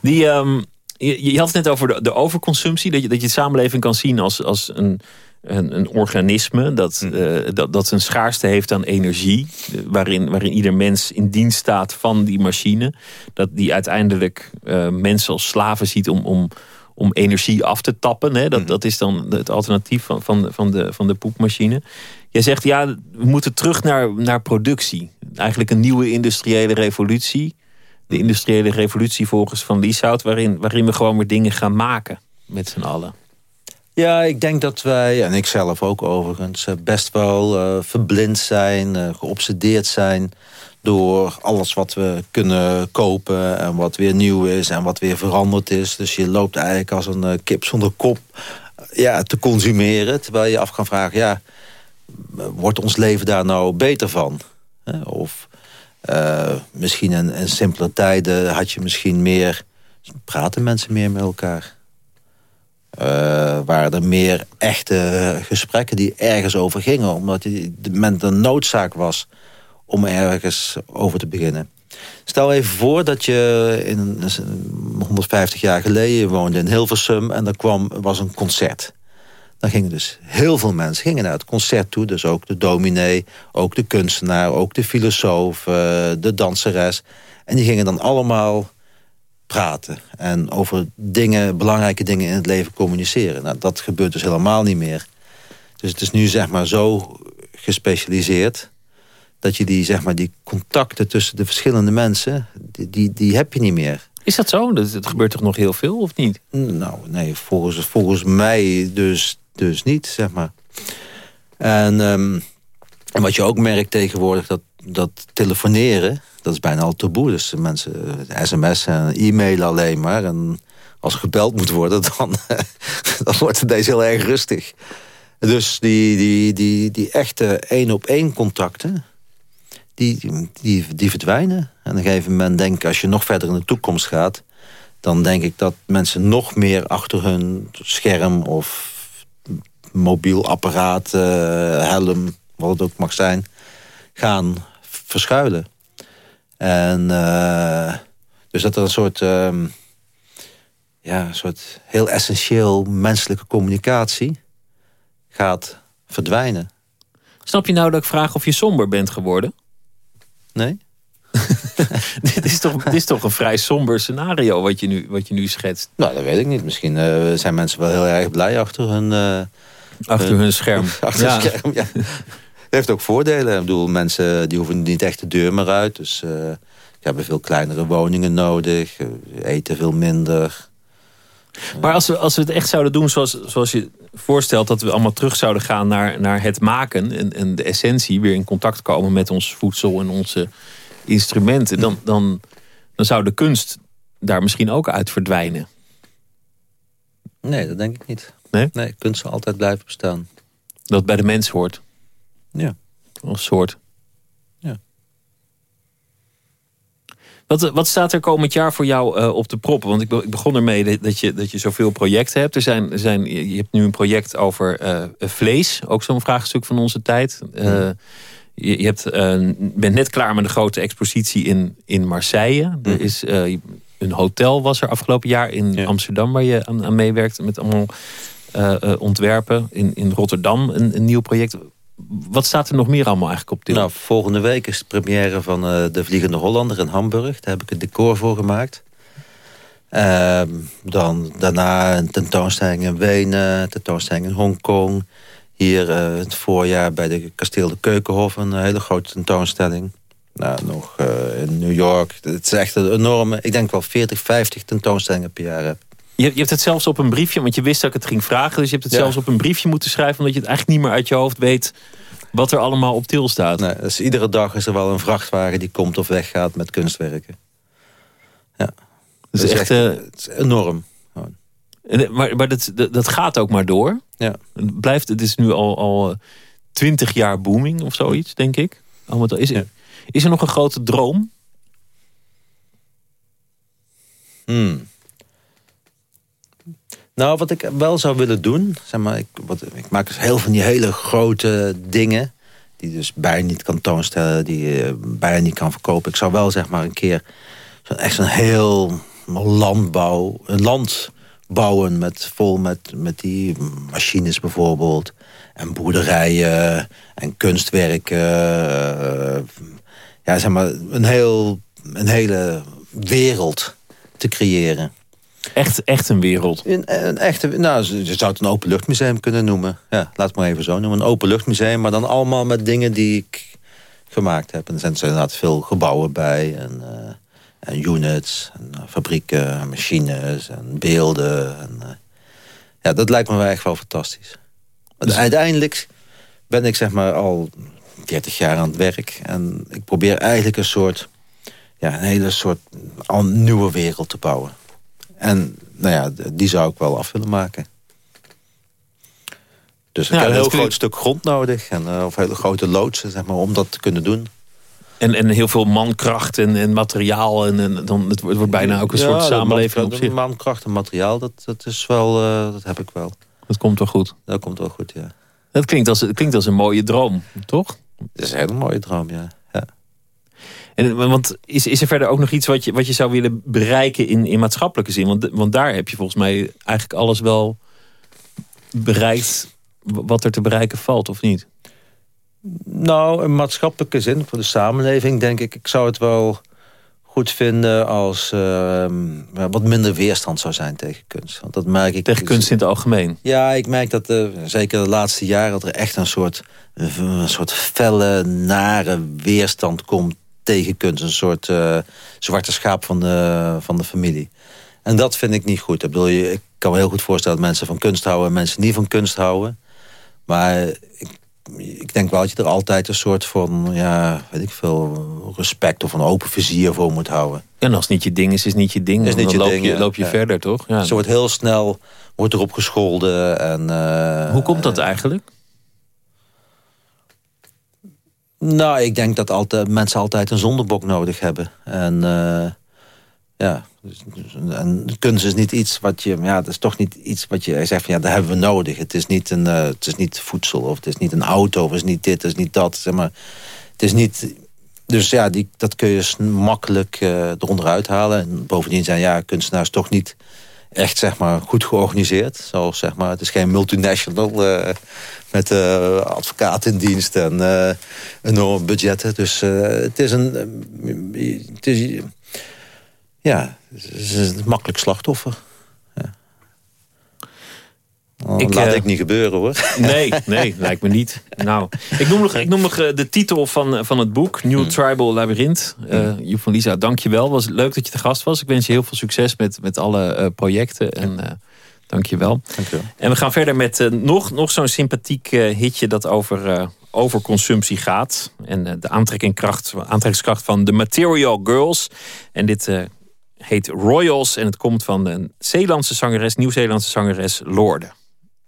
Die, ehm, je, je had het net over de, de overconsumptie. Dat je, dat je de samenleving kan zien als, als een, een, een organisme. Dat, eh, dat, dat een schaarste heeft aan energie. Waarin, waarin ieder mens in dienst staat van die machine. Dat die uiteindelijk eh, mensen als slaven ziet om... om om energie af te tappen. Hè? Dat, dat is dan het alternatief van, van, van, de, van de poepmachine. Jij zegt, ja, we moeten terug naar, naar productie. Eigenlijk een nieuwe industriële revolutie. De industriële revolutie volgens Van Lieshout... waarin, waarin we gewoon weer dingen gaan maken met z'n allen.
Ja, ik denk dat wij, en ik zelf ook overigens, eh, best wel eh, verblind zijn, eh, geobsedeerd zijn door alles wat we kunnen kopen en wat weer nieuw is en wat weer veranderd is. Dus je loopt eigenlijk als een eh, kip zonder kop ja, te consumeren, terwijl je af kan vragen, ja, wordt ons leven daar nou beter van? Of misschien in, in simpele tijden had je misschien meer, praten mensen meer met elkaar? Eh, waren er meer echte gesprekken die ergens over gingen. Omdat die, moment een noodzaak was om ergens over te beginnen. Stel even voor dat je in 150 jaar geleden woonde in Hilversum... en er kwam, was een concert. Dan gingen dus heel veel mensen gingen naar het concert toe. Dus ook de dominee, ook de kunstenaar, ook de filosoof, eh, de danseres. En die gingen dan allemaal praten. En over dingen, belangrijke dingen in het leven communiceren. Nou, dat gebeurt dus helemaal niet meer. Dus het is nu zeg maar zo gespecialiseerd dat je die, zeg maar, die contacten tussen de verschillende mensen, die, die, die heb je niet meer.
Is dat zo? Dat, dat gebeurt toch nog heel veel, of niet?
Nou, nee, volgens, volgens mij dus, dus niet, zeg maar. En, um, en wat je ook merkt tegenwoordig, dat, dat telefoneren, dat is bijna al taboe. Dus mensen sms en e-mail alleen maar. En als gebeld moet worden, dan, dan wordt het deze heel erg rustig. Dus die, die, die, die echte één-op-één contacten die, die, die verdwijnen. En op een gegeven moment denk ik, als je nog verder in de toekomst gaat... dan denk ik dat mensen nog meer achter hun scherm of mobiel apparaat, uh, helm, wat het ook mag zijn, gaan verschuilen. En uh, dus dat er een soort, uh, ja, een soort heel essentieel menselijke communicatie gaat verdwijnen.
Snap je nou dat ik vraag of je somber bent geworden?
Nee?
dit, is toch, dit is toch een vrij somber scenario wat je nu, wat je nu schetst?
Nou, dat weet ik niet. Misschien uh, zijn mensen wel heel erg blij achter hun... Uh,
achter hun, scherm.
achter ja. scherm, ja. Het heeft ook voordelen. Ik bedoel, mensen die hoeven niet echt de deur meer uit. Dus uh, die hebben veel kleinere woningen nodig. eten veel minder.
Maar als we, als we het echt zouden doen zoals, zoals je voorstelt... dat we allemaal terug zouden gaan naar, naar het maken... En, en de essentie, weer in contact komen met ons voedsel en onze instrumenten... dan, dan, dan zou de kunst daar misschien ook uit verdwijnen.
Nee, dat denk ik niet.
Nee?
Nee, kunst zal altijd blijven bestaan.
Dat bij de mens hoort?
Ja.
Als soort?
Ja.
Wat, wat staat er komend jaar voor jou uh, op de proppen? Want ik, ik, begon ermee dat je, dat je zoveel projecten hebt. Er zijn, er zijn, je hebt nu een project over uh, vlees. Ook zo'n vraagstuk van onze tijd. Uh, je, je hebt, bent net klaar met een grote expositie in, in Marseille. Er is, een hotel was er afgelopen jaar in ja. Amsterdam... waar je aan, aan meewerkt met allemaal ontwerpen. In, in Rotterdam een, een nieuw project wat staat er nog meer allemaal eigenlijk op dit?
Nou, volgende week is de première van uh, De Vliegende Hollander in Hamburg. Daar heb ik het decor voor gemaakt. Uh, dan daarna een tentoonstelling in Wenen, tentoonstelling in Hongkong. Hier uh, het voorjaar bij de Kasteel de Keukenhof een hele grote tentoonstelling. Nou, nog in New York. Het is echt een enorme, ik denk wel 40, 50 tentoonstellingen per jaar.
Je, je hebt het zelfs op een briefje, want je wist dat ik het ging vragen. Dus je hebt het zelfs op een briefje moeten schrijven... omdat je het eigenlijk niet meer uit je hoofd weet wat er allemaal op til staat.
Nee, dus iedere dag is er wel een vrachtwagen die komt of weggaat met kunstwerken. Ja.
Dus dat is echt, echt uh,
is enorm.
En, maar maar dat, dat gaat ook maar door.
Ja.
Het, blijft, het is nu al, al 20 jaar booming of zoiets, denk ik. Is, er, is er nog een grote droom?
Hmm. Nou, wat ik wel zou willen doen... Zeg maar, ik, wat, ik maak dus heel van die hele grote dingen... die dus bijna niet kan toonstellen, die je bijna niet kan verkopen. Ik zou wel zeg maar een keer zo echt zo'n heel landbouw... een land bouwen met, vol met, met die machines bijvoorbeeld... en boerderijen en kunstwerken. ja, zeg maar, een, heel, een hele wereld te creëren.
Echt, echt een wereld.
Een, een echte, nou, je zou het een openluchtmuseum kunnen noemen. Ja, laat het maar even zo noemen. Een openluchtmuseum, maar dan allemaal met dingen die ik gemaakt heb. En er zijn er inderdaad veel gebouwen bij. En, uh, en units, en uh, fabrieken, machines en beelden. En, uh, ja, dat lijkt me wel echt wel fantastisch. Dus... Uiteindelijk ben ik zeg maar al 30 jaar aan het werk. En ik probeer eigenlijk een soort... Ja, een hele soort nieuwe wereld te bouwen. En nou ja, die zou ik wel af willen maken. Dus ik heb een heel groot stuk grond nodig. En, uh, of hele grote loodsen, zeg maar, om dat te kunnen doen.
En, en heel veel mankracht en, en materiaal. En, en dan, het wordt bijna ook een soort samenleving
op zich. Mankracht en materiaal, dat, dat is wel, uh, dat heb ik wel.
Dat komt wel goed.
Dat komt wel goed, ja.
Dat klinkt als, het klinkt als een mooie droom, toch?
Dat is een hele mooie droom, ja.
En, want is, is er verder ook nog iets wat je, wat je zou willen bereiken in, in maatschappelijke zin? Want, want daar heb je volgens mij eigenlijk alles wel bereikt wat er te bereiken valt, of niet?
Nou, in maatschappelijke zin, voor de samenleving denk ik... ik zou het wel goed vinden als uh, wat minder weerstand zou zijn tegen kunst. Want dat merk ik.
Tegen kunst in het algemeen?
Ja, ik merk dat uh, zeker de laatste jaren... dat er echt een soort, een soort felle, nare weerstand komt tegen kunst. Een soort uh, zwarte schaap van de, van de familie. En dat vind ik niet goed. Ik, bedoel, ik kan me heel goed voorstellen dat mensen van kunst houden... en mensen niet van kunst houden. Maar ik ik denk wel dat je er altijd een soort van, ja, weet ik veel, respect of een open vizier voor moet houden.
En als het niet je ding is, is niet je ding. Is niet dan je loop, ding, je, loop je verder, toch?
Ja. Zo wordt heel snel wordt erop gescholden. En, uh,
Hoe komt dat eigenlijk?
Nou, ik denk dat altijd, mensen altijd een zondebok nodig hebben. En uh, ja, dus, dus, kunst is niet iets wat je... Ja, is toch niet iets wat je zegt van ja, dat hebben we nodig. Het is niet, een, uh, het is niet voedsel of het is niet een auto of het is niet dit, het is niet dat. Zeg maar. Het is niet... Dus ja, die, dat kun je makkelijk uh, eronder uithalen. En bovendien zijn ja, kunstenaars toch niet echt zeg maar, goed georganiseerd. Zoals, zeg maar, het is geen multinational uh, met uh, advocaat in dienst en uh, enorme budgetten. Dus het is een... het is, ja, het is een makkelijk slachtoffer. Oh, ik, laat uh, ik niet gebeuren hoor.
Nee, nee, lijkt me niet. Nou, ik noem nog, ik noem nog uh, de titel van, van het boek. New hmm. Tribal Labyrinth. Uh, Joep van Lisa, dank je wel. Was leuk dat je te gast was. Ik wens je heel veel succes met, met alle projecten. En wel.
Dank je wel.
En we gaan verder met nog, nog zo'n sympathiek hitje dat over overconsumptie gaat. En de aantrekkingskracht, aantrekkingskracht van de Material Girls. En dit heet Royals en het komt van een Zeelandse zangeres, Nieuw-Zeelandse zangeres Lorde.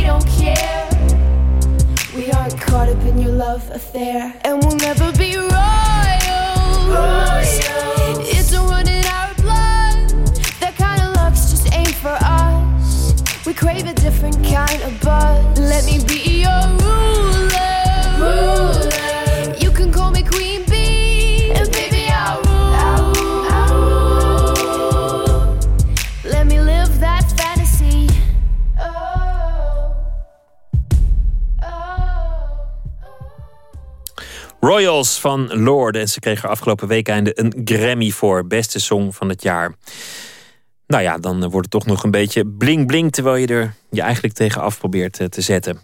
We don't care. We aren't caught up in your love affair, and we'll never be royals. royals. It's a run in our blood. That kind of luck's just ain't for us. We crave a different kind of buzz. Let me be your Royals van Lorde. En ze kregen afgelopen week einde een Grammy voor beste song van het jaar. Nou ja, dan wordt het toch nog een beetje bling bling... terwijl je er je eigenlijk tegen af probeert eh, te zetten.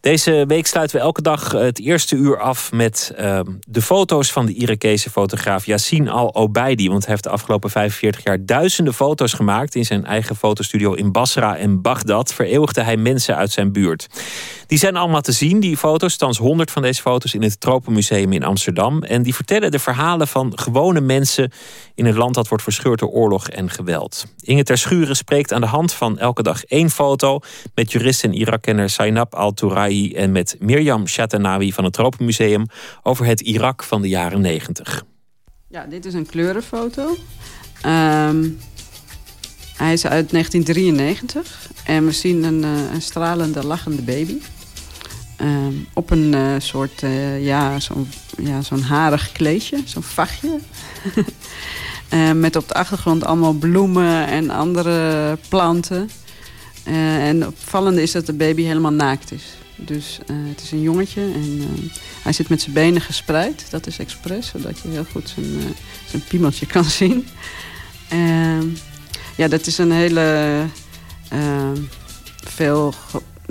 Deze week sluiten we elke dag het eerste uur af met uh, de foto's van de Irakese fotograaf Yassine Al-Obeidi. Want hij heeft de afgelopen 45 jaar duizenden foto's gemaakt. In zijn eigen fotostudio in Basra en Bagdad vereeuwigde hij mensen uit zijn buurt. Die zijn allemaal te zien, die foto's. Thans 100 van deze foto's in het Tropenmuseum in Amsterdam. En die vertellen de verhalen van gewone mensen in een land dat wordt verscheurd door oorlog en geweld. Inge Terschuren spreekt aan de hand van elke dag één foto met jurist en Irak-kenner Sainab En met Mirjam Shatanawi van het Tropenmuseum over het Irak van de jaren 90.
Ja, dit is een kleurenfoto. Ehm, hij is uit 1993 en we zien een, uh, een stralende, lachende baby. Ehm, op een uh, soort, uh, ja, zo'n ja, zo'n harig kleedje, zo'n vachtje. met op de achtergrond allemaal bloemen en andere planten. en opvallende is dat de baby helemaal naakt is. Dus het is een jongetje en hij zit met zijn benen gespreid. Dat is expres, zodat je heel goed zijn, zijn piemeltje kan zien. Ehm, ja, dat is een hele... veel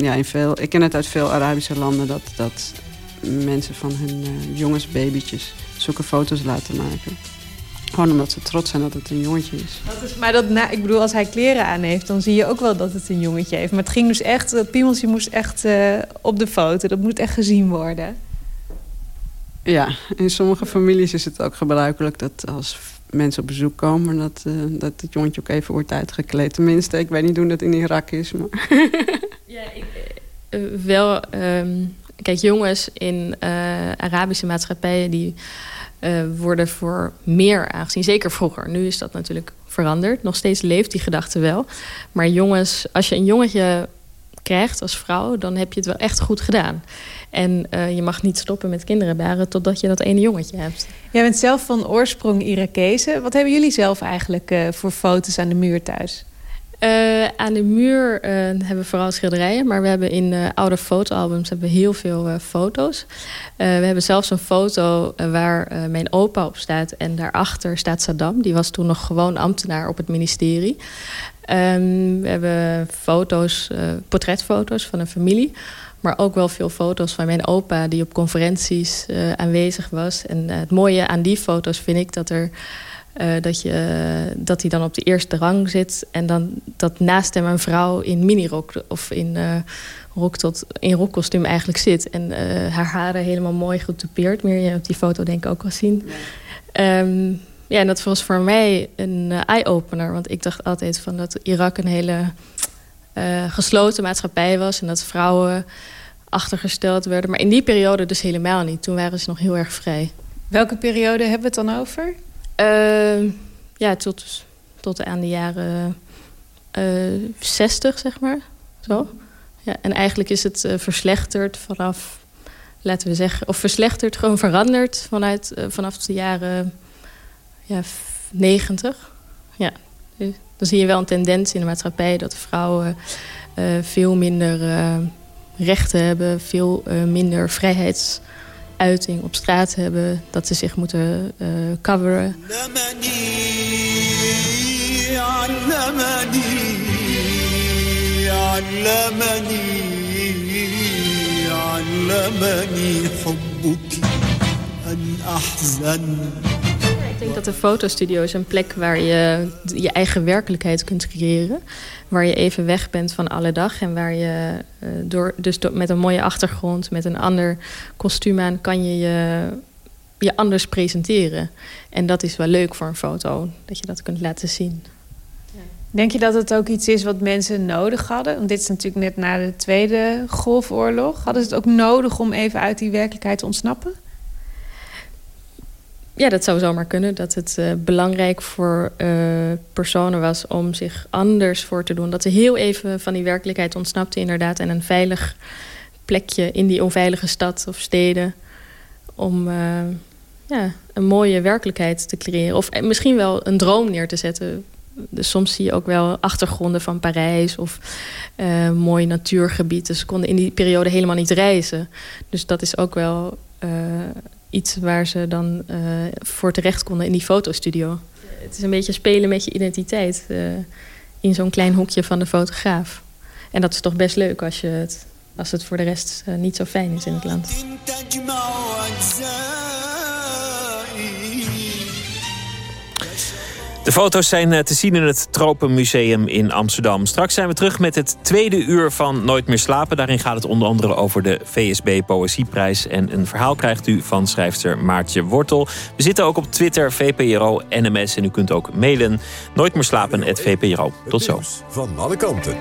ja, in veel, ik ken het uit veel Arabische landen dat, dat mensen van hun uh, jongens, babytjes, zulke foto's laten maken. Gewoon omdat ze trots zijn dat het een jongetje is.
Dat is maar dat, na, ik bedoel, als hij kleren aan heeft, dan zie je ook wel dat het een jongetje heeft. Maar het ging dus echt, dat piemeltje moest echt uh, op de foto. Dat moet echt gezien worden.
Ja, in sommige families is het ook gebruikelijk dat als mensen op bezoek komen... dat, uh, dat het jongetje ook even wordt uitgekleed. Tenminste, ik weet niet hoe dat in Irak is, maar...
Ja, ik, uh, wel. Um, kijk, jongens in uh, Arabische maatschappijen die uh, worden voor meer aangezien. Zeker vroeger. Nu is dat natuurlijk veranderd. Nog steeds leeft die gedachte wel. Maar jongens, als je een jongetje krijgt als vrouw, dan heb je het wel echt goed gedaan. En uh, je mag niet stoppen met kinderen baren totdat je dat ene jongetje hebt.
Jij bent zelf van oorsprong Irakezen. Wat hebben jullie zelf eigenlijk uh, voor foto's aan de muur thuis?
Uh, aan de muur uh, hebben we vooral schilderijen. Maar we hebben in uh, oude fotoalbums hebben we heel veel foto's. we hebben zelfs een foto waar mijn opa op staat. En daarachter staat Saddam. Die was toen nog gewoon ambtenaar op het ministerie. Um, we hebben foto's, portretfoto's van een familie. Maar ook wel veel foto's van mijn opa die op conferenties aanwezig was. En het mooie aan die foto's vind ik dat er... Uh, dat, je, dat hij dan op de eerste rang zit. En dan dat naast hem een vrouw in minirok of in, uh, rok tot, in rokkostuum eigenlijk zit. En uh, haar haren helemaal mooi getoupeerd. Meer je op die foto denk ik ook wel zien. Ja, um, ja en dat was voor mij een eye-opener. Want ik dacht altijd van dat Irak een hele gesloten maatschappij was. En dat vrouwen achtergesteld werden. Maar in die periode dus helemaal niet. Toen waren ze nog heel erg vrij.
Welke periode hebben we het dan over?
Uh, ja, tot, tot aan de jaren uh, 60, zeg maar. Zo. Ja, en eigenlijk is het uh, verslechterd vanaf, laten we zeggen... of verslechterd, gewoon veranderd vanuit, uh, vanaf de jaren ja, 90. Ja, dan zie je wel een tendens in de maatschappij... dat vrouwen veel minder rechten hebben, veel minder vrijheids uiting op straat hebben, dat ze zich moeten uh, coveren. Ik denk dat de fotostudio is een plek waar je je eigen werkelijkheid kunt creëren. Waar je even weg bent van alle dag. En waar je uh, door, dus met een mooie achtergrond, met een ander kostuum aan, kan je, je je anders presenteren. En dat is wel leuk voor een foto, dat je dat kunt laten zien.
Denk je dat het ook iets is wat mensen nodig hadden? Want dit is natuurlijk net na de Tweede Golfoorlog. Hadden ze het ook nodig om even uit die werkelijkheid te ontsnappen?
Ja, dat zou zomaar kunnen. Dat het uh, belangrijk voor uh, personen was om zich anders voor te doen. Dat ze heel even van die werkelijkheid ontsnapten inderdaad. En een veilig plekje in die onveilige stad of steden. Om uh, ja, een mooie werkelijkheid te creëren. Of misschien wel een droom neer te zetten. Dus soms zie je ook wel achtergronden van Parijs of mooi natuurgebied. Dus ze konden in die periode helemaal niet reizen. Dus dat is ook wel iets waar ze dan uh, voor terecht konden in die fotostudio. Het is een beetje spelen met je identiteit uh, in zo'n klein hoekje van de fotograaf. En dat is toch best leuk als je het als het voor de rest niet zo fijn is in het land.
De foto's zijn eh, te zien in het Tropenmuseum in Amsterdam. Straks zijn we terug met het tweede uur van Nooit meer slapen. Daarin gaat het onder andere over de VSB Poëzieprijs. En een verhaal krijgt u van schrijfster Maartje Wortel. We zitten ook op Twitter, VPRO, NMS. En u kunt ook mailen nooit meer slapen, VPRO. Tot zo.
Van alle kanten.